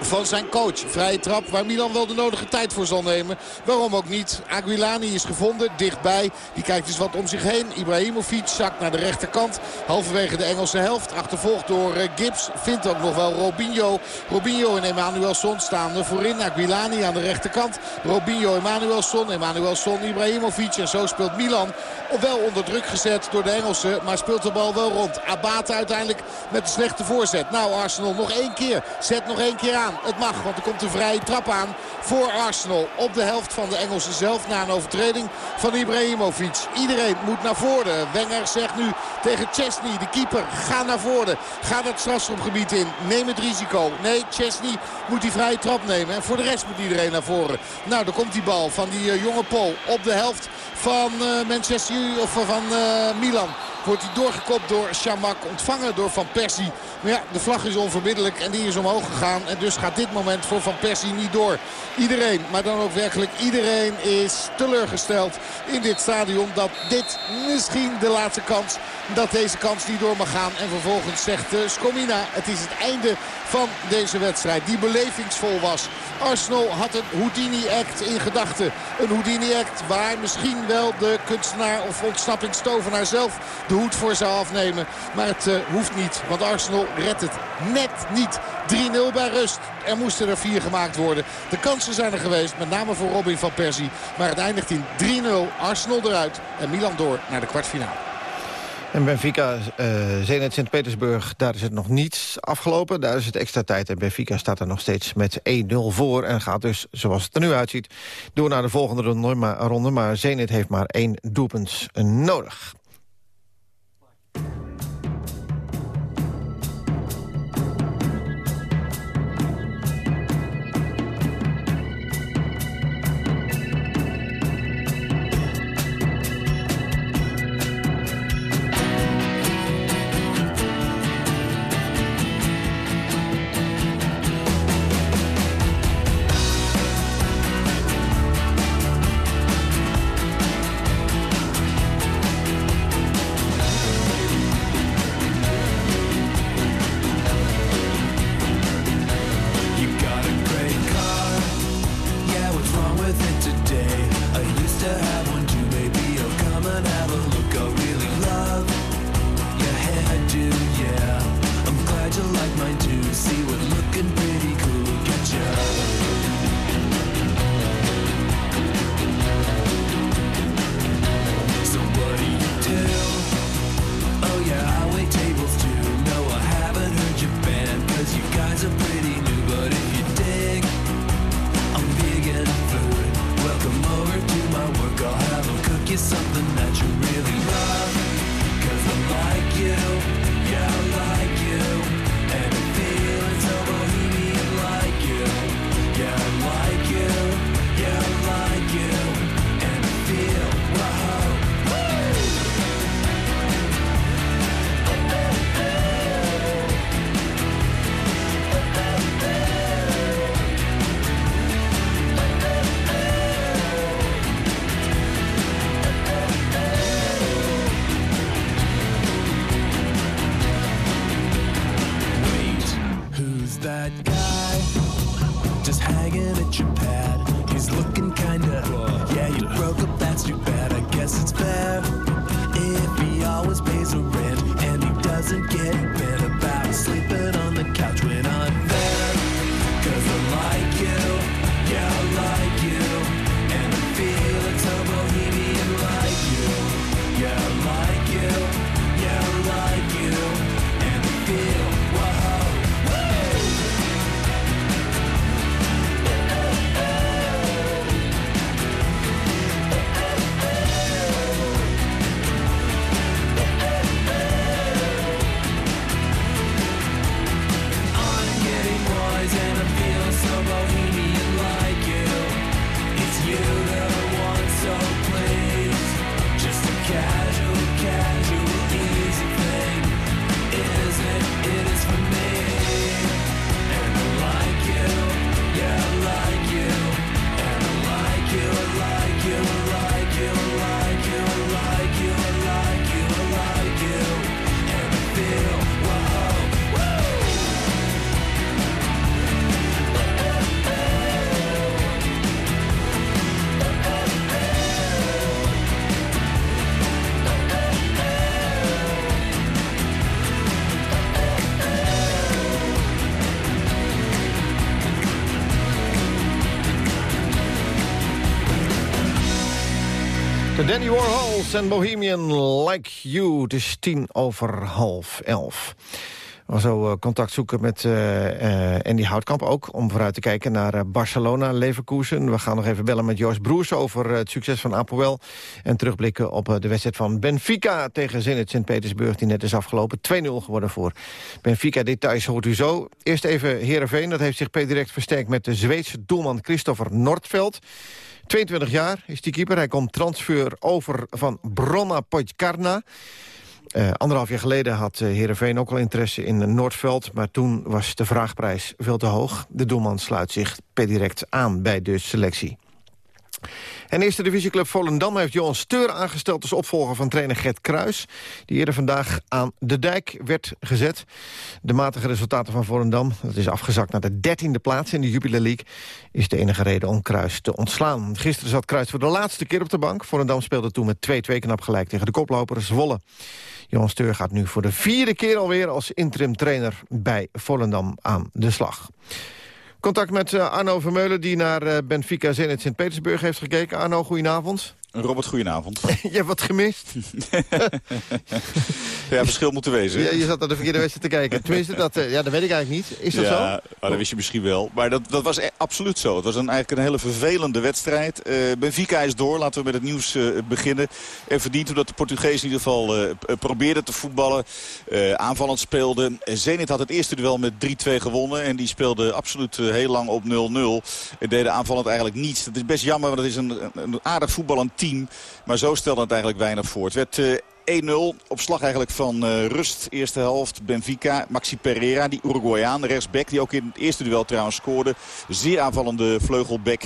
van zijn coach. Vrije trap waar Milan wel de nodige tijd voor zal nemen. Waarom ook niet. Aguilani is gevonden, dichtbij. Die kijkt eens wat om zich heen. Ibrahimovic zakt naar de rechterkant. Halverwege de Engelse helft. Achtervolgd door eh, Gibbs. Vindt ook nog wel Robinho. Robinho en Emanuelson staan voorin. Aguilani aan de rechterkant. Robinho, Emanuelson. Emanuelson, Ibrahimovic. En zo speelt Milan wel onder druk gezet door de Engelsen. Maar speelt de bal wel rond. Abate uiteindelijk met een slechte voorzet. Nou Arsenal nog één keer. Zet nog één keer aan. Het mag, want er komt een vrije trap aan voor Arsenal. Op de helft van de Engelsen zelf na een overtreding van Ibrahimovic. Iedereen moet naar voren. Wenger zegt nu tegen Chesney, de keeper, ga naar voren. Ga dat strafschopgebied in. Neem het risico. Nee, Chesney moet die vrije trap nemen. En voor de rest moet iedereen naar voren. Nou, dan komt die bal van die uh, jonge Paul op de helft van uh, Manchester of van uh, Milan. Wordt hij doorgekopt door Shamak, ontvangen door Van Persie. Maar ja, de vlag is onverbiddelijk en die is omhoog gegaan. En dus gaat dit moment voor Van Persie niet door. Iedereen, maar dan ook werkelijk iedereen is teleurgesteld in dit stadion. Dat dit misschien de laatste kans, dat deze kans niet door mag gaan. En vervolgens zegt uh, Skomina, het is het einde van deze wedstrijd. Die belevingsvol was. Arsenal had een Houdini-act in gedachten. Een Houdini-act waar misschien wel de kunstenaar of ontsnappingstovenaar zelf de hoed voor zou afnemen. Maar het eh, hoeft niet, want Arsenal redt het net niet. 3-0 bij rust. Er moesten er vier gemaakt worden. De kansen zijn er geweest, met name voor Robin van Persie. Maar het eindigt in 3-0. Arsenal eruit en Milan door naar de kwartfinale.
En Benfica, eh Zenit Sint-Petersburg, daar is het nog niet afgelopen. Daar is het extra tijd en Benfica staat er nog steeds met 1-0 voor... en gaat dus, zoals het er nu uitziet, door naar de volgende ronde, maar Zenit heeft maar één doelpunt nodig. Danny Warhols en Bohemian Like You. Het is tien over half elf. We zo eh, contact zoeken met eh, eh, Andy Houtkamp ook... om vooruit te kijken naar Barcelona, Leverkusen. We gaan nog even bellen met Joost Broers over het succes van Apoel... en terugblikken op de wedstrijd van Benfica tegen Zenit Sint-Petersburg... die net is afgelopen. 2-0 geworden voor Benfica. Details hoort u zo. Eerst even Heerenveen. Dat heeft zich direct versterkt met de Zweedse doelman Christopher Nordveld... 22 jaar is die keeper. Hij komt transfer over van Bronna Podkarna. Eh anderhalf jaar geleden had eh, Heerenveen ook al interesse in eh, Noordveld... maar toen was de vraagprijs veel te hoog. De doelman sluit zich per direct aan bij de selectie.
En eerste divisieclub Volendam heeft Johan Steur aangesteld... als opvolger van trainer Gert Kruis... die eerder vandaag aan de dijk werd gezet. De matige resultaten van Volendam, dat is afgezakt naar de dertiende plaats... in de Jupiler League, is de enige reden om Kruis te ontslaan. Gisteren zat Kruis voor de laatste keer op de bank. Volendam speelde toen met 2-2 knap gelijk tegen de koploper Zwolle. Johan Steur gaat nu voor de vierde keer alweer... als interim trainer bij Volendam aan de slag. Contact met eh, Arno Vermeulen, die naar eh, Benfica Zenit Sint-Petersburg heeft gekeken. Arno, goedenavond.
Robert, goedenavond.
je hebt wat gemist.
ja, verschil moet er wezen.
Je, je zat naar de verkeerde wedstrijd te kijken. Tenminste, dat, eh, ja, dat weet ik eigenlijk niet. Is dat zo?
Ja, maar dat wist je misschien wel. Maar dat, dat was e- absoluut zo. Het was een, eigenlijk een hele vervelende wedstrijd. Eh, Benfica is door. Laten we met het nieuws eh, beginnen. En verdient omdat de Portugees in ieder geval p- probeerde te voetballen. aanvallend speelde. Zenit had het eerste duel met 3-2 gewonnen. En die speelde absoluut heel lang op 0-0. En deden aanvallend eigenlijk niets. Dat is best jammer, want het is een, een aardig voetballend team. Maar zo stelde het eigenlijk weinig voor. Het werd... eh, 1-0 op slag eigenlijk van eh, rust. Eerste helft Benfica. Maxi Pereira, die Uruguayaan, rechtsback. Die ook in het eerste duel trouwens scoorde. Zeer aanvallende vleugelback.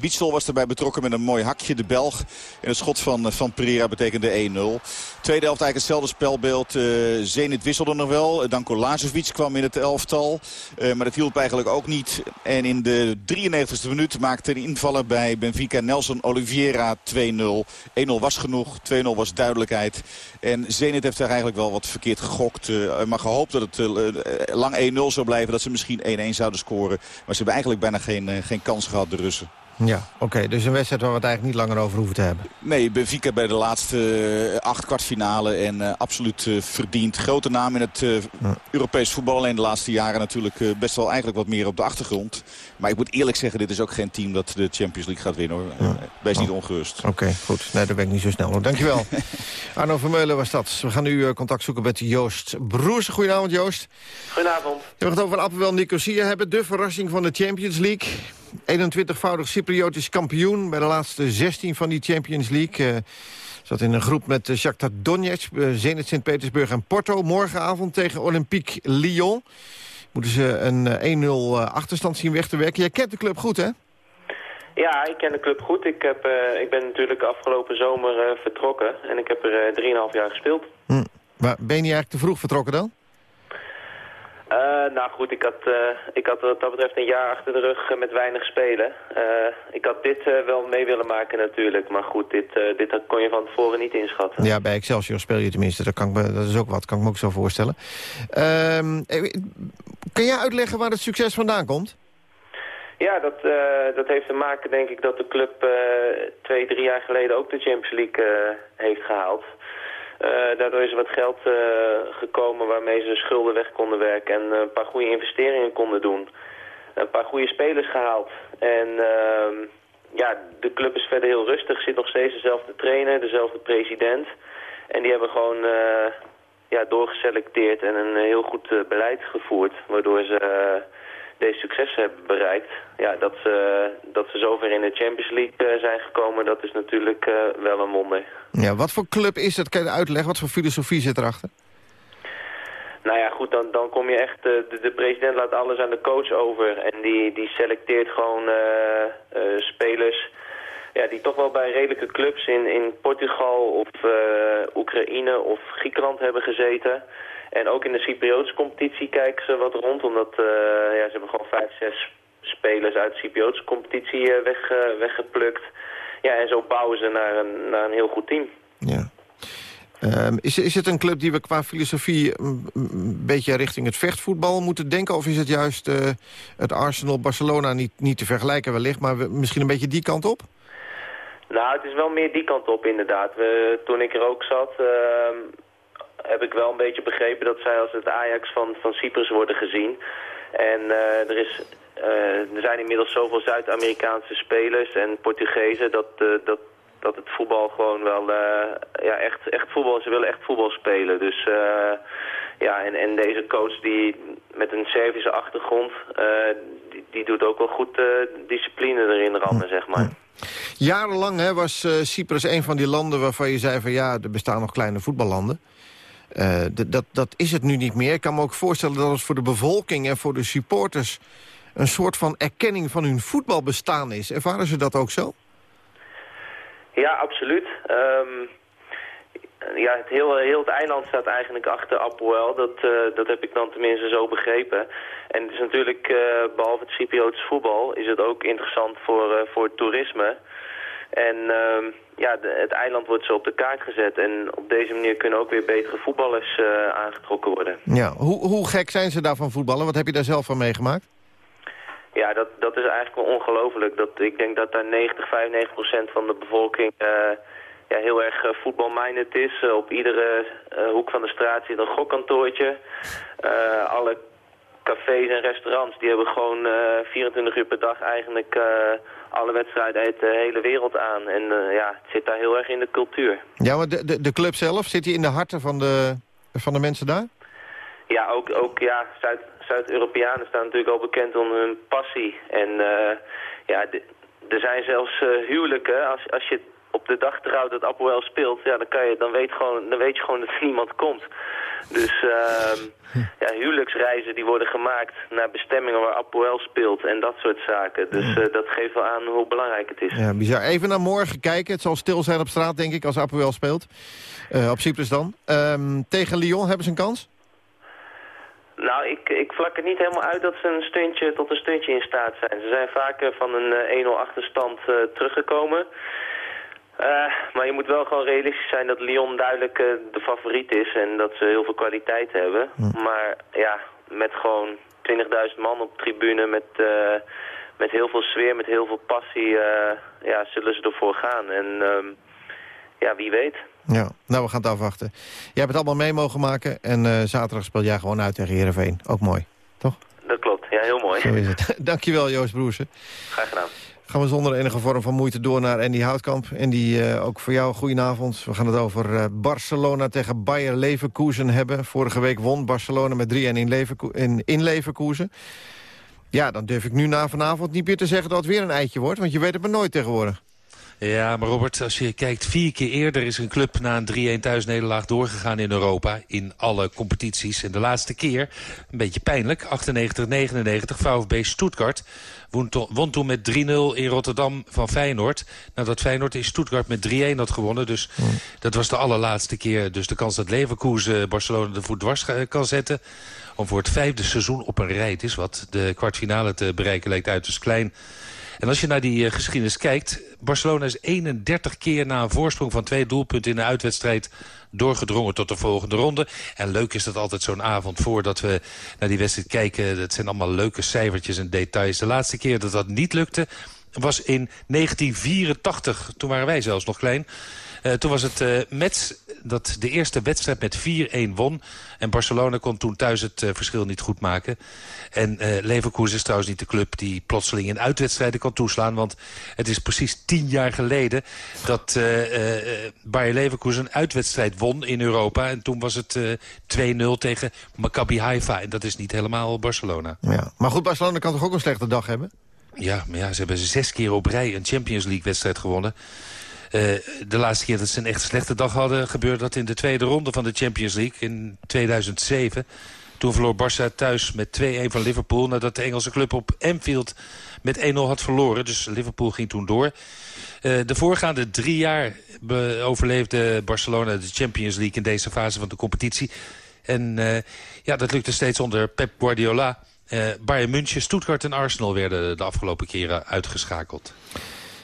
Wietsel was erbij betrokken met een mooi hakje, de Belg. En het schot van, eh, van Pereira betekende 1-0. Tweede helft eigenlijk hetzelfde spelbeeld. Eh Zenit wisselde nog wel. Danko Lazovic kwam in het elftal. Maar dat hielp eigenlijk ook niet. En in de 93e minuut maakte de invaller bij Benfica Nelson Oliveira 2-0. 1-0 was genoeg, 2-0 was duidelijkheid. En Zenit heeft daar eigenlijk wel wat verkeerd gegokt. maar gehoopt dat het lang 1-0 zou blijven. Dat ze misschien 1-1 zouden scoren. Maar ze hebben eigenlijk bijna geen, geen kans gehad, de Russen.
Ja, oké. dus een wedstrijd waar we het eigenlijk niet langer over hoeven te hebben.
Nee, Benfica bij de laatste eh, acht kwartfinale en eh, absoluut eh, verdiend. Grote naam in het eh, Europees voetbal. Alleen de laatste jaren natuurlijk eh, best wel eigenlijk wat meer op de achtergrond. Maar ik moet eerlijk zeggen, dit is ook geen team dat de Champions League gaat winnen. hoor. Wees niet ongerust.
Oké, goed. Nee, dat ben ik niet zo snel. hoor. Dankjewel. Arno Vermeulen was dat. We gaan nu eh, contact zoeken met Joost Broers. Goedenavond, Joost.
Goedenavond.
We gaan het over Appelwel Nicosia hebben. De verrassing van de Champions League. 21-voudig Cypriotisch kampioen bij de laatste 16 van die Champions League. Eh, zat in een groep met eh, Shakhtar Donetsk, eh, Zenit Sint-Petersburg en Porto. Morgenavond tegen Olympique Lyon. Moeten ze een eh, 1-0 eh, achterstand zien weg te werken. Jij kent de club goed, hè?
Ja, ik ken de club goed. Ik, heb, ik ben natuurlijk afgelopen zomer vertrokken en ik heb er eh, 3,5 jaar gespeeld.
Hm. Maar ben je eigenlijk te vroeg vertrokken dan?
Eh, nou goed, ik had, eh, ik had wat dat betreft een jaar achter de rug eh, met weinig spelen. Ik had dit wel mee willen maken natuurlijk, maar goed, dit, dit kon je van tevoren niet inschatten.
Ja, bij Excelsior speel je tenminste. Dat, kan ik me, dat is ook wat, kan ik me ook zo voorstellen. Ehm, eh, kan jij uitleggen waar het succes vandaan komt?
Ja, dat, dat heeft te maken denk ik dat de club twee, drie jaar geleden ook de Champions League heeft gehaald. Eh, daardoor is er wat geld eh, gekomen waarmee ze schulden weg konden werken en eh, een paar goede investeringen konden doen. Een paar goede spelers gehaald. En ehm, ja, de club is verder heel rustig, zit nog steeds dezelfde trainer, dezelfde president. En die hebben gewoon ja, doorgeselecteerd en een heel goed beleid gevoerd, waardoor ze... eh, deze successen hebben bereikt. Ja, dat ze, dat ze zover in de Champions League eh, zijn gekomen, dat is natuurlijk eh, wel een wonder.
Ja, wat voor club is het? Kan je uitleggen? Wat voor filosofie zit erachter?
Nou ja, goed, dan, dan kom je echt... eh, de, de president laat alles aan de coach over. En die, die selecteert gewoon eh, eh, spelers... Ja, die toch wel bij redelijke clubs in, in Portugal of eh, Oekraïne of Griekenland hebben gezeten. En ook in de Cypriotische competitie kijken ze wat rond. Omdat eh, ja, ze hebben gewoon vijf, zes spelers uit de Cypriotische competitie eh, weg, eh, weggeplukt. Ja, en zo bouwen ze naar een, naar een heel goed team.
Ehm, is, is het een club die we qua filosofie een, een beetje richting het vechtvoetbal moeten denken? Of is het juist het Arsenal-Barcelona niet, niet te vergelijken wellicht... maar we- misschien een beetje die kant op?
Nou, het is wel meer die kant op inderdaad. We, toen ik er ook zat, ehm, heb ik wel een beetje begrepen dat zij als het Ajax van, van Cyprus worden gezien. En eh, er, is, eh, er zijn inmiddels zoveel Zuid-Amerikaanse spelers en Portugezen dat, eh, dat, dat het voetbal gewoon wel ja, echt, echt voetbal, ze willen echt voetbal spelen. Dus ja, en, en deze coach die met een Servische achtergrond, die, die doet ook wel goed discipline erin rammen, zeg maar.
Jarenlang hè, was Cyprus een van die landen waarvan je zei van... ja, er bestaan nog kleine voetballanden. Eh, dat, dat is het nu niet meer. Ik kan me ook voorstellen dat het voor de bevolking en voor de supporters... een soort van erkenning van hun voetbalbestaan is. Ervaren ze dat ook zo?
Ja, absoluut. Ehm, ja, het heel, heel het eiland staat eigenlijk achter Apoel. Dat, eh, dat heb ik dan tenminste zo begrepen. En het is natuurlijk, eh, behalve het Cypriotisch voetbal, is het ook interessant voor, voor toerisme. En ehm, ja, de- het eiland wordt zo op de kaart gezet. En op deze manier kunnen ook weer betere voetballers eh, aangetrokken worden.
Ja, hoe, hoe gek zijn ze daarvan voetballen? Wat heb je daar zelf van meegemaakt?
Ja, dat, dat is eigenlijk wel ongelooflijk. Dat, ik denk dat daar 90, 95 procent van de bevolking eh, ja, heel erg eh, voetbalminded is. Op iedere hoek van de straat zit een gokkantoortje. Alle cafés en restaurants die hebben gewoon eh, 24 uur per dag eigenlijk eh, alle wedstrijden uit de hele wereld aan. En eh, ja, het zit daar heel erg in de cultuur.
Ja, maar de, de, de club zelf, zit die in de harten van de, van de mensen daar?
Ja, ook, ook ja, Zuid- Zuid-Europeanen staan natuurlijk al bekend om hun passie. En eh, ja, er zijn zelfs eh, huwelijken. Als, als je op de dag trouwt dat Apoel speelt, ja, dan, kan je, dan, weet gewoon, dan weet je gewoon dat er niemand komt. Dus ehm, ja, huwelijksreizen die worden gemaakt naar bestemmingen waar Apoel speelt en dat soort zaken. Dus eh, dat geeft wel aan hoe belangrijk het is.
Ja, bizar. Even naar morgen kijken. Het zal stil zijn op straat, denk ik, als Apoel speelt. Eh, op Cyprus dan. Ehm, tegen Lyon hebben ze een kans?
Nou, ik, ik vlak het niet helemaal uit dat ze een stuntje tot een stuntje in staat zijn. Ze zijn vaker van een eh, 1-0 achterstand teruggekomen. Eh, maar je moet wel gewoon realistisch zijn dat Lyon duidelijk eh, de favoriet is en dat ze heel veel kwaliteit hebben. Maar ja, met gewoon 20.000 man op tribune, met, eh, met heel veel sfeer, met heel veel passie, ja, zullen ze ervoor gaan. En ehm, ja, wie weet.
Ja, nou, we gaan het afwachten. Jij hebt het allemaal mee mogen maken en zaterdag speel jij gewoon uit tegen Heerenveen. Ook mooi.
Dat klopt, ja, heel mooi.
Zo is het. Dankjewel, Joost Broersen.
Graag gedaan.
Gaan we zonder enige vorm van moeite door naar Andy Houtkamp. Die eh, ook voor jou, goedenavond. We gaan het over eh, Barcelona tegen Bayer Leverkusen hebben. Vorige week won Barcelona met 3-1 in, in, in Leverkusen. Ja, dan durf ik nu na vanavond niet meer te zeggen dat het weer een eitje wordt. Want je weet het maar nooit tegenwoordig.
Ja, maar Robert, als je kijkt, vier keer eerder is een club na een 3-1 thuisnederlaag doorgegaan in Europa. In alle competities. En de laatste keer, een beetje pijnlijk, 98-99, VfB Stuttgart. Won, to- won toen met 3-0 in Rotterdam van Feyenoord. Nadat Feyenoord in Stuttgart met 3-1 had gewonnen. Dus dat was de allerlaatste keer. Dus de kans dat Leverkusen Barcelona de voet dwars kan zetten... om voor het vijfde seizoen op een rij, het is wat, de kwartfinale te bereiken lijkt uiterst klein. En als je naar die eh, geschiedenis kijkt... Barcelona is 31 keer na een voorsprong van twee doelpunten in de uitwedstrijd... doorgedrongen tot de volgende ronde. En leuk is dat altijd zo'n avond voordat we naar die wedstrijd kijken. Dat zijn allemaal leuke cijfertjes en details. De laatste keer dat dat niet lukte was in 1984. Toen waren wij zelfs nog klein. Eh, toen was het eh Mets dat de eerste wedstrijd met 4-1 won. En Barcelona kon toen thuis het eh, verschil niet goed maken. En Leverkusen is trouwens niet de club die plotseling in uitwedstrijden kan toeslaan. Want het is precies tien jaar geleden dat Bayer Leverkusen een uitwedstrijd won in Europa. En toen was het eh 2-0 tegen Maccabi Haifa. En dat is niet helemaal Barcelona.
Ja. Maar goed, Barcelona kan toch ook een slechte dag hebben?
Ja, maar ja, ze hebben zes keer op rij een Champions League wedstrijd gewonnen. Eh, de laatste keer dat ze een echt slechte dag hadden... gebeurde dat in de tweede ronde van de Champions League in 2007. Toen verloor Barça thuis met 2-1 van Liverpool... nadat de Engelse club op Anfield met 1-0 had verloren. Dus Liverpool ging toen door. Eh, de voorgaande drie jaar overleefde Barcelona de Champions League... in deze fase van de competitie. En eh, ja, dat lukte steeds onder Pep Guardiola... Eh Bayern München, Stuttgart en Arsenal werden de afgelopen keren uitgeschakeld.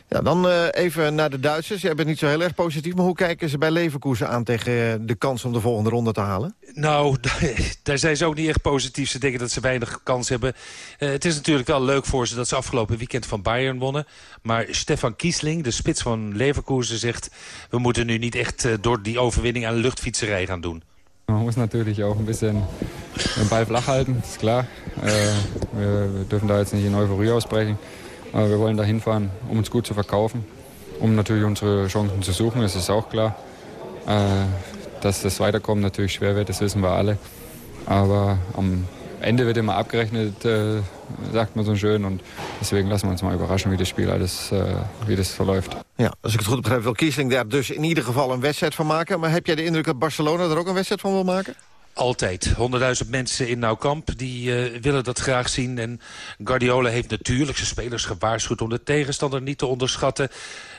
Ja, dan eh, even naar de Duitsers. Jij bent niet zo heel erg positief, maar hoe kijken ze bij Leverkusen aan tegen eh, de kans om de volgende ronde te halen?
Nou, daar zijn ze ook niet echt positief. Ze denken dat ze weinig kans hebben. Eh, het is natuurlijk wel leuk voor ze dat ze afgelopen weekend van Bayern wonnen. Maar Stefan Kiesling, de spits van Leverkusen, zegt... we moeten nu niet echt door die overwinning aan luchtfietserij gaan doen.
Man muss natürlich auch ein bisschen den Ball flach halten, ist klar. Äh, wir, wir dürfen da jetzt nicht in Euphorie ausbrechen. Aber wir wollen da hinfahren, um uns gut zu verkaufen. Um natürlich unsere Chancen zu suchen, das ist auch klar. Äh, dass das Weiterkommen natürlich schwer wird, das wissen wir alle. Aber am Ende wird immer abgerechnet, äh, sagt man so schön. Und deswegen lassen wir uns mal überraschen, wie das Spiel alles äh, wie das verläuft.
Ja, als ik het goed begrijp wil Kiesling daar dus in ieder geval een wedstrijd van maken. Maar heb jij de indruk dat Barcelona er ook een wedstrijd van wil maken?
Altijd. 100.000 mensen in Nou Kamp die eh, willen dat graag zien. En Guardiola heeft natuurlijk zijn spelers gewaarschuwd... om de tegenstander niet te onderschatten.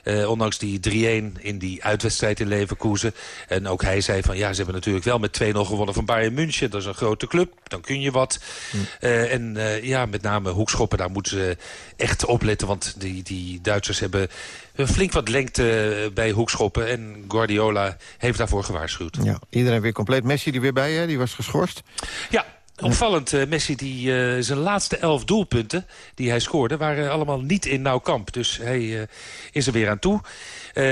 Eh, ondanks die 3-1 in die uitwedstrijd in Leverkusen. En ook hij zei van ja, ze hebben natuurlijk wel met 2-0 gewonnen van Bayern München. Dat is een grote club, dan kun je wat. Eh, en eh, ja, met name hoekschoppen, daar moeten ze echt opletten. Want die, die Duitsers hebben flink wat lengte bij hoekschoppen. En Guardiola heeft daarvoor gewaarschuwd.
Ja, iedereen weer compleet. Messi die weer bij, hè? die was geschorst.
Ja, opvallend. eh, Messi, die, eh, zijn laatste elf doelpunten die hij scoorde... waren allemaal niet in nauw kamp. Dus hij eh, is er weer aan toe. Eh,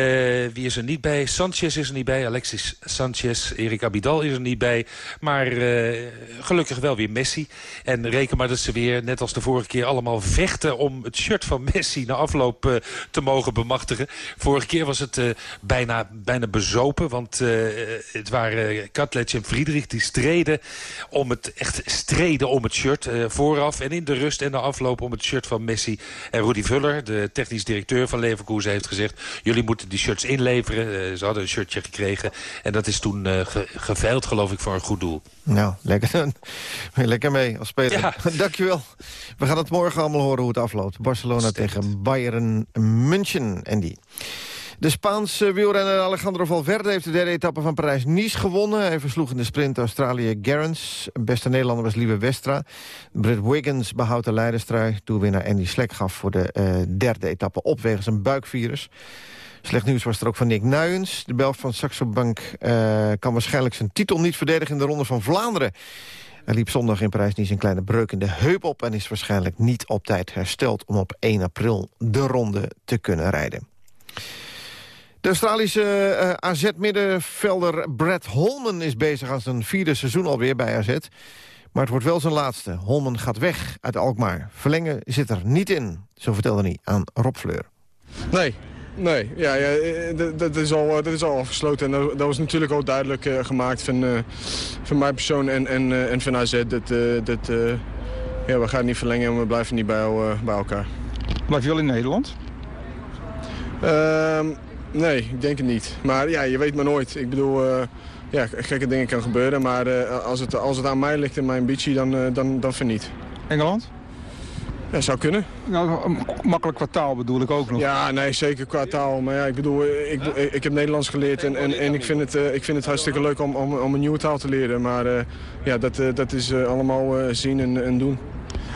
wie is er niet bij? Sanchez is er niet bij. Alexis Sanchez, Erik Abidal is er niet bij. Maar eh, gelukkig wel weer Messi. En reken maar dat ze weer, net als de vorige keer... allemaal vechten om het shirt van Messi na afloop eh, te mogen bemachtigen. Vorige keer was het bijna, bijna bezopen. Want het waren Katlec en Friedrich die streden om het, echt streden om het shirt. vooraf en in de rust en de afloop om het shirt van Messi. En Rudy Vuller, de technisch directeur van Leverkusen, heeft gezegd... jullie moeten die shirts inleveren. Eh, ze hadden een shirtje gekregen. En dat is toen eh, ge- geveild, geloof ik, voor een goed doel.
Nou, lekker, lekker mee als speler.
Ja.
Dankjewel. We gaan het morgen allemaal horen hoe het afloopt. Barcelona tegen Bayern München, Andy. De Spaanse wielrenner Alejandro Valverde heeft de derde etappe van Parijs-Nice gewonnen. Hij versloeg in de sprint Australië Gerrans. Beste Nederlander was Lieve Westra. Britt Wiggins behoudt de leiderstrui. Toewinnaar Andy Slek gaf voor de eh, derde etappe op wegens een buikvirus. Slecht nieuws was er ook van Nick Nuyens. De Belg van Saxo Bank eh, kan waarschijnlijk zijn titel niet verdedigen in de Ronde van Vlaanderen. Hij liep zondag in Parijs-Nice een kleine breuk in de heup op... en is waarschijnlijk niet op tijd hersteld om op 1 april de ronde te kunnen rijden. De Australische eh, AZ-middenvelder Brad Holman is bezig aan zijn vierde seizoen alweer bij AZ. Maar het wordt wel zijn laatste. Holman gaat weg uit Alkmaar. Verlengen zit er niet in, zo vertelde hij aan Rob Fleur.
Nee, nee. Ja, ja, eh, dat- is al, eh, dat is al afgesloten. En dat, dat was natuurlijk al duidelijk eh, gemaakt van, van mijn persoon en, en, en van AZ. Dat, dat, ja, we gaan niet verlengen en we blijven niet bij, bij elkaar.
Blijf wel in Nederland?
Ehm, nee, ik denk het niet. Maar ja, je weet maar nooit. Ik bedoel, ja, gekke dingen kan gebeuren. Maar als, het, als het aan mij ligt in mijn ambitie, dan, dan, dan van niet.
Engeland?
Ja, zou kunnen.
Nou, makkelijk qua taal bedoel ik ook nog.
Ja, nee, zeker qua taal. Maar ja, ik bedoel, ik, ik, heb Nederlands geleerd en, en, en ik, vind het, eh, ik vind het hartstikke leuk om, om, om een nieuwe taal te leren. Maar eh, ja, dat, eh, dat is allemaal zien en, en doen.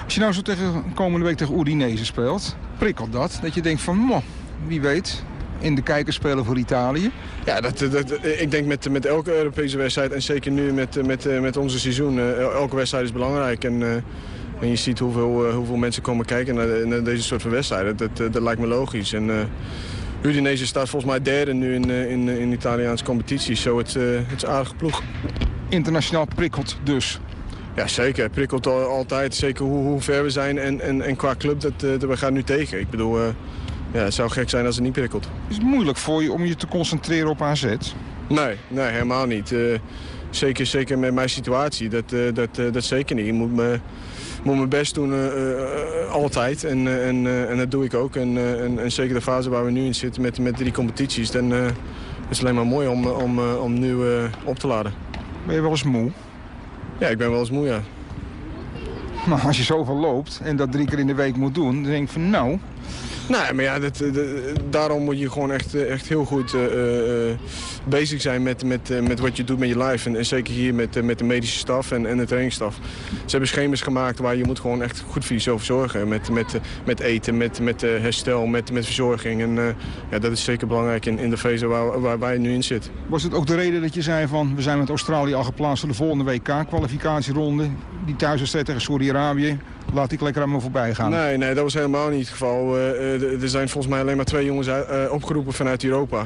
Als je nou zo tegen, komende week tegen Udinese speelt, prikkelt dat? Dat je denkt van, mo, wie weet, in de kijkers spelen voor Italië.
Ja, dat, dat, dat- ik denk met, met elke Europese wedstrijd en zeker nu met, met, met onze seizoen, elke wedstrijd is belangrijk. En, en je ziet hoeveel, eh, hoeveel mensen komen kijken naar, naar deze soort van wedstrijden. Dat, eh, dat lijkt me logisch. En, eh Udinese staat volgens mij derde nu in, in, in de Italiaanse competitie. Zo, het, het is een aardige ploeg.
Internationaal prikkelt dus.
Ja, zeker. Het prikkelt al, altijd. Zeker hoe, hoe ver we zijn en, en, en qua club, dat, dat we gaan nu tegen. Ik bedoel, ja, het zou gek zijn als het niet prikkelt.
Is het moeilijk voor je om je te concentreren op AZ?
Nee, nee helemaal niet. Zeker, zeker met mijn situatie, dat, dat, dat zeker niet. Ik moet, me, moet mijn best doen eh, eh, altijd en, eh, en, en dat doe ik ook. En, en, en zeker de fase waar we nu in zitten met, met drie competities, dan is het alleen maar mooi om, om, om nu op te laden.
Ben je wel eens moe?
Ja, ik ben wel eens moe, ja.
Maar als je zoveel loopt en dat drie keer in de week moet doen, dan denk ik van nou...
Nee, maar ja, dat, dat- daarom moet je gewoon echt, eh, echt heel goed eh, eh, bezig zijn met, met, eh, met wat je doet met je life. En, zeker hier met, eh, met de medische staf en, en de trainingsstaf. Ze hebben schema's gemaakt waar je moet gewoon echt goed voor jezelf zorgen. Met, met, eh, met eten, met, met eh, herstel, met, met verzorging. En eh, ja, dat is zeker belangrijk in, in de fase waar, waar wij nu in zitten.
Was het ook de reden dat je zei van... we zijn met Australië al geplaatst voor de volgende WK-kwalificatieronde. Die thuiswedstrijd tegen Saudi-Arabië, laat ik lekker aan me voorbij gaan.
Nee, nee, dat was helemaal niet het geval. Eh, eh, er zijn volgens mij alleen maar twee jongens eh, opgeroepen vanuit Europa.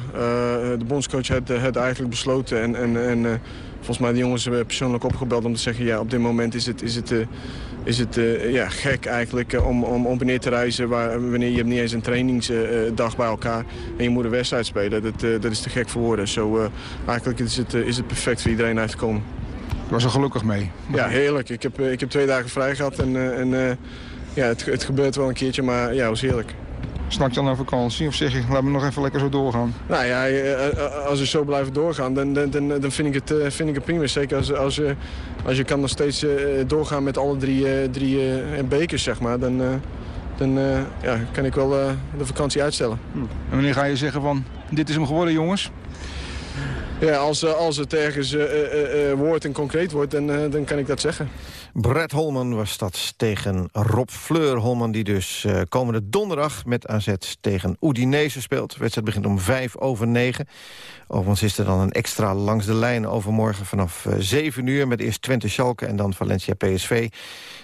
De bondscoach had, had eigenlijk besloten en, en, en volgens mij de jongens hebben persoonlijk opgebeld om te zeggen... ja, op dit moment is het, is het, is het ja, gek eigenlijk om, om op en neer te reizen... Waar, wanneer je hebt niet eens een trainingsdag bij elkaar en je moet een wedstrijd spelen. Dat, dat is te gek voor woorden. Zo, eigenlijk is het, is het perfect voor iedereen uit te komen.
Was er gelukkig mee.
Ja, heerlijk. Ik heb, eh, ik heb twee dagen vrij gehad en, eh, en eh, ja, het, het gebeurt wel een keertje, maar ja, was heerlijk.
Snak je al naar vakantie of zeg je, laat me nog even lekker zo doorgaan?
Nou ja, als we zo blijven doorgaan, dan, dan, dan, dan vind, ik het, vind ik het prima. Zeker als, als, je, als je kan nog steeds doorgaan met alle drie, drie bekers, zeg maar. Dan, dan ja, kan ik wel de vakantie uitstellen.
En wanneer ga je zeggen van, dit is hem geworden jongens?
Ja, als, eh, als het ergens eh, eh, wordt en concreet wordt, dan, dan kan ik dat zeggen.
Brett Holman was dat tegen Rob Fleur. Holman die dus eh, komende donderdag met AZ tegen Udinese speelt. De wedstrijd begint om vijf over negen. Overigens is er dan een extra langs de lijn overmorgen vanaf eh, 7 uur... met eerst Twente Schalke en dan Valencia PSV.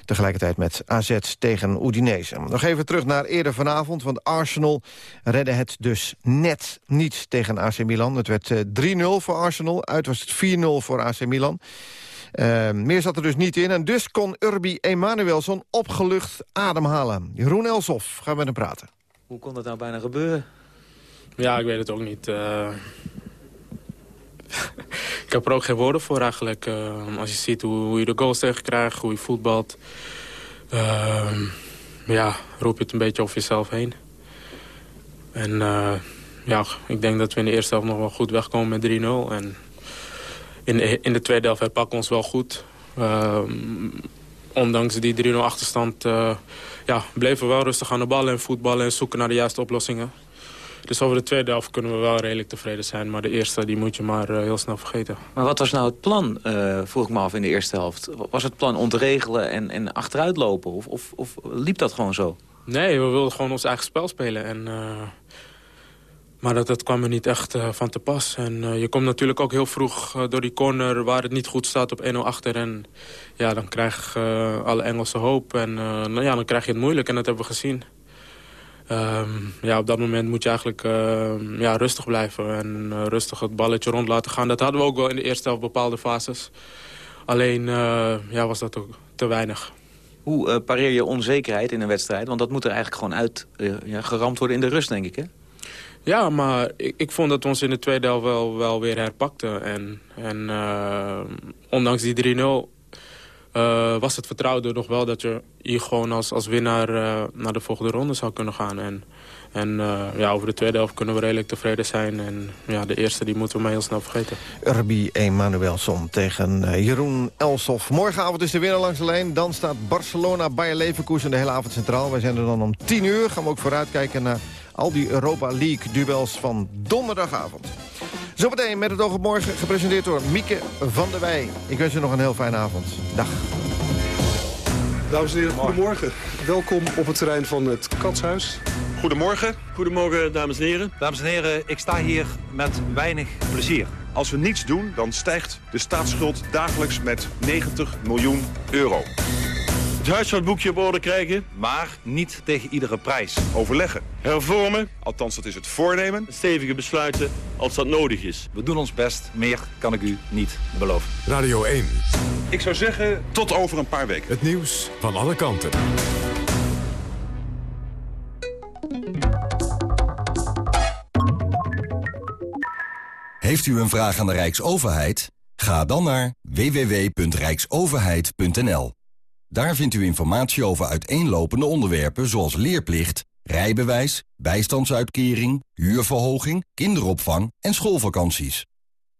Tegelijkertijd met AZ tegen Udinese. Nog even terug naar eerder vanavond, want Arsenal redde het dus net niet tegen AC Milan. Het werd eh, 3-0 voor Arsenal, uit was het 4-0 voor AC Milan. Eh, meer zat er dus niet in en dus kon Urbi Emanuelson opgelucht ademhalen. Jeroen Elsof, gaan we met hem praten.
Hoe kon dat nou bijna gebeuren?
Ja, ik weet het ook niet. Eh, ik heb er ook geen woorden voor eigenlijk. Eh, als je ziet hoe, hoe je de goals tegen krijgt, hoe je voetbalt. eh, ja, roep je het een beetje over jezelf heen. En eh, ja, ik denk dat we in de eerste helft nog wel goed wegkomen met 3-0. En in de, in de tweede helft herpakken we ons wel goed. Eh, ondanks die 3-0 achterstand eh, ja, bleven we wel rustig aan de bal en voetballen... en zoeken naar de juiste oplossingen. Dus over de tweede helft kunnen we wel redelijk tevreden zijn. Maar de eerste die moet je maar eh, heel snel vergeten.
Maar wat was nou het plan, eh, vroeg ik me af in de eerste helft? Was het plan om te regelen en, en achteruit lopen? Of, of, of liep dat gewoon zo?
Nee, we wilden gewoon ons eigen spel spelen. En, maar dat, kwam er niet echt eh, van te pas. En eh, je komt natuurlijk ook heel vroeg eh, door die corner waar het niet goed staat op 1-0 achter. En ja, dan krijg je alle Engelsen hoop. En nou ja, dan krijg je het moeilijk en dat hebben we gezien. Ehm, ja, op dat moment moet je eigenlijk eh, ja, rustig blijven en rustig het balletje rond laten gaan. Dat hadden we ook wel in de eerste helft bepaalde fases. Alleen ja, was dat ook te weinig.
Hoe pareer je onzekerheid in een wedstrijd? Want dat moet er eigenlijk gewoon uit geramd worden in de rust, denk ik, hè?
Ja, maar ik, ik vond dat we ons in de tweede helft wel, wel weer herpakten. En, en eh, ondanks die 3-0 eh, was het vertrouwen er nog wel dat je hier gewoon als, als winnaar eh, naar de volgende ronde zou kunnen gaan. En, en ja, over de tweede helft kunnen we redelijk tevreden zijn. En ja, de eerste die moeten we maar heel snel vergeten.
Urbi Emanuelson tegen Jeroen Elsof. Morgenavond is er weer langs de lijn. Dan staat Barcelona Bayer Leverkusen de hele avond centraal. Wij zijn er dan om 10 uur. Gaan we ook vooruitkijken naar al die Europa League duels van donderdagavond. Zometeen met het oog op morgen, gepresenteerd door Mieke van der Wij. Ik wens u nog een heel fijne avond. Dag.
Dames en heren, goedemorgen. Welkom op het terrein van het Katshuis.
Goedemorgen. Goedemorgen, dames en heren. Dames en heren, ik sta hier met weinig plezier. Als we niets doen, dan stijgt de staatsschuld dagelijks met 90 miljoen euro. Het huishoudboekje op orde krijgen, maar niet tegen iedere prijs. Overleggen, hervormen, althans dat is het voornemen. Stevige besluiten als dat nodig is. We doen ons best, meer kan ik u niet beloven.
Radio 1.
Ik zou zeggen, tot over een paar weken.
Het nieuws van alle kanten.
Heeft u een vraag aan de Rijksoverheid? Ga dan naar www.rijksoverheid.nl. Daar vindt u informatie over uiteenlopende onderwerpen zoals leerplicht, rijbewijs, bijstandsuitkering, huurverhoging, kinderopvang en schoolvakanties.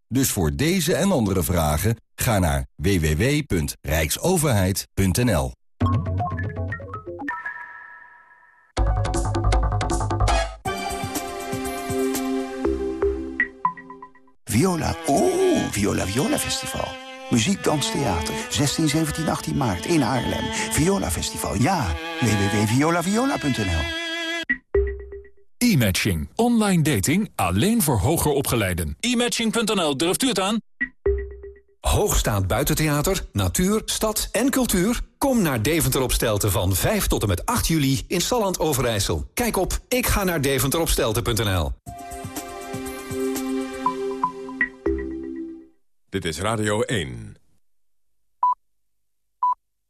Dus voor deze en andere vragen ga naar www.rijksoverheid.nl.
Viola. Oeh, Viola Viola Festival. Muziek, dans, theater. 16, 17, 18 maart in Haarlem. Viola Festival. Ja, www.violaviola.nl
E-matching. Online dating alleen voor hoger opgeleiden. E-matching.nl, durft u het aan?
Hoogstaand buitentheater, natuur, stad en cultuur? Kom naar Deventer op Stelten van 5 tot en met 8 juli in Salland Overijssel. Kijk op ik ga naar deventeropstelten.nl.
Dit is Radio 1.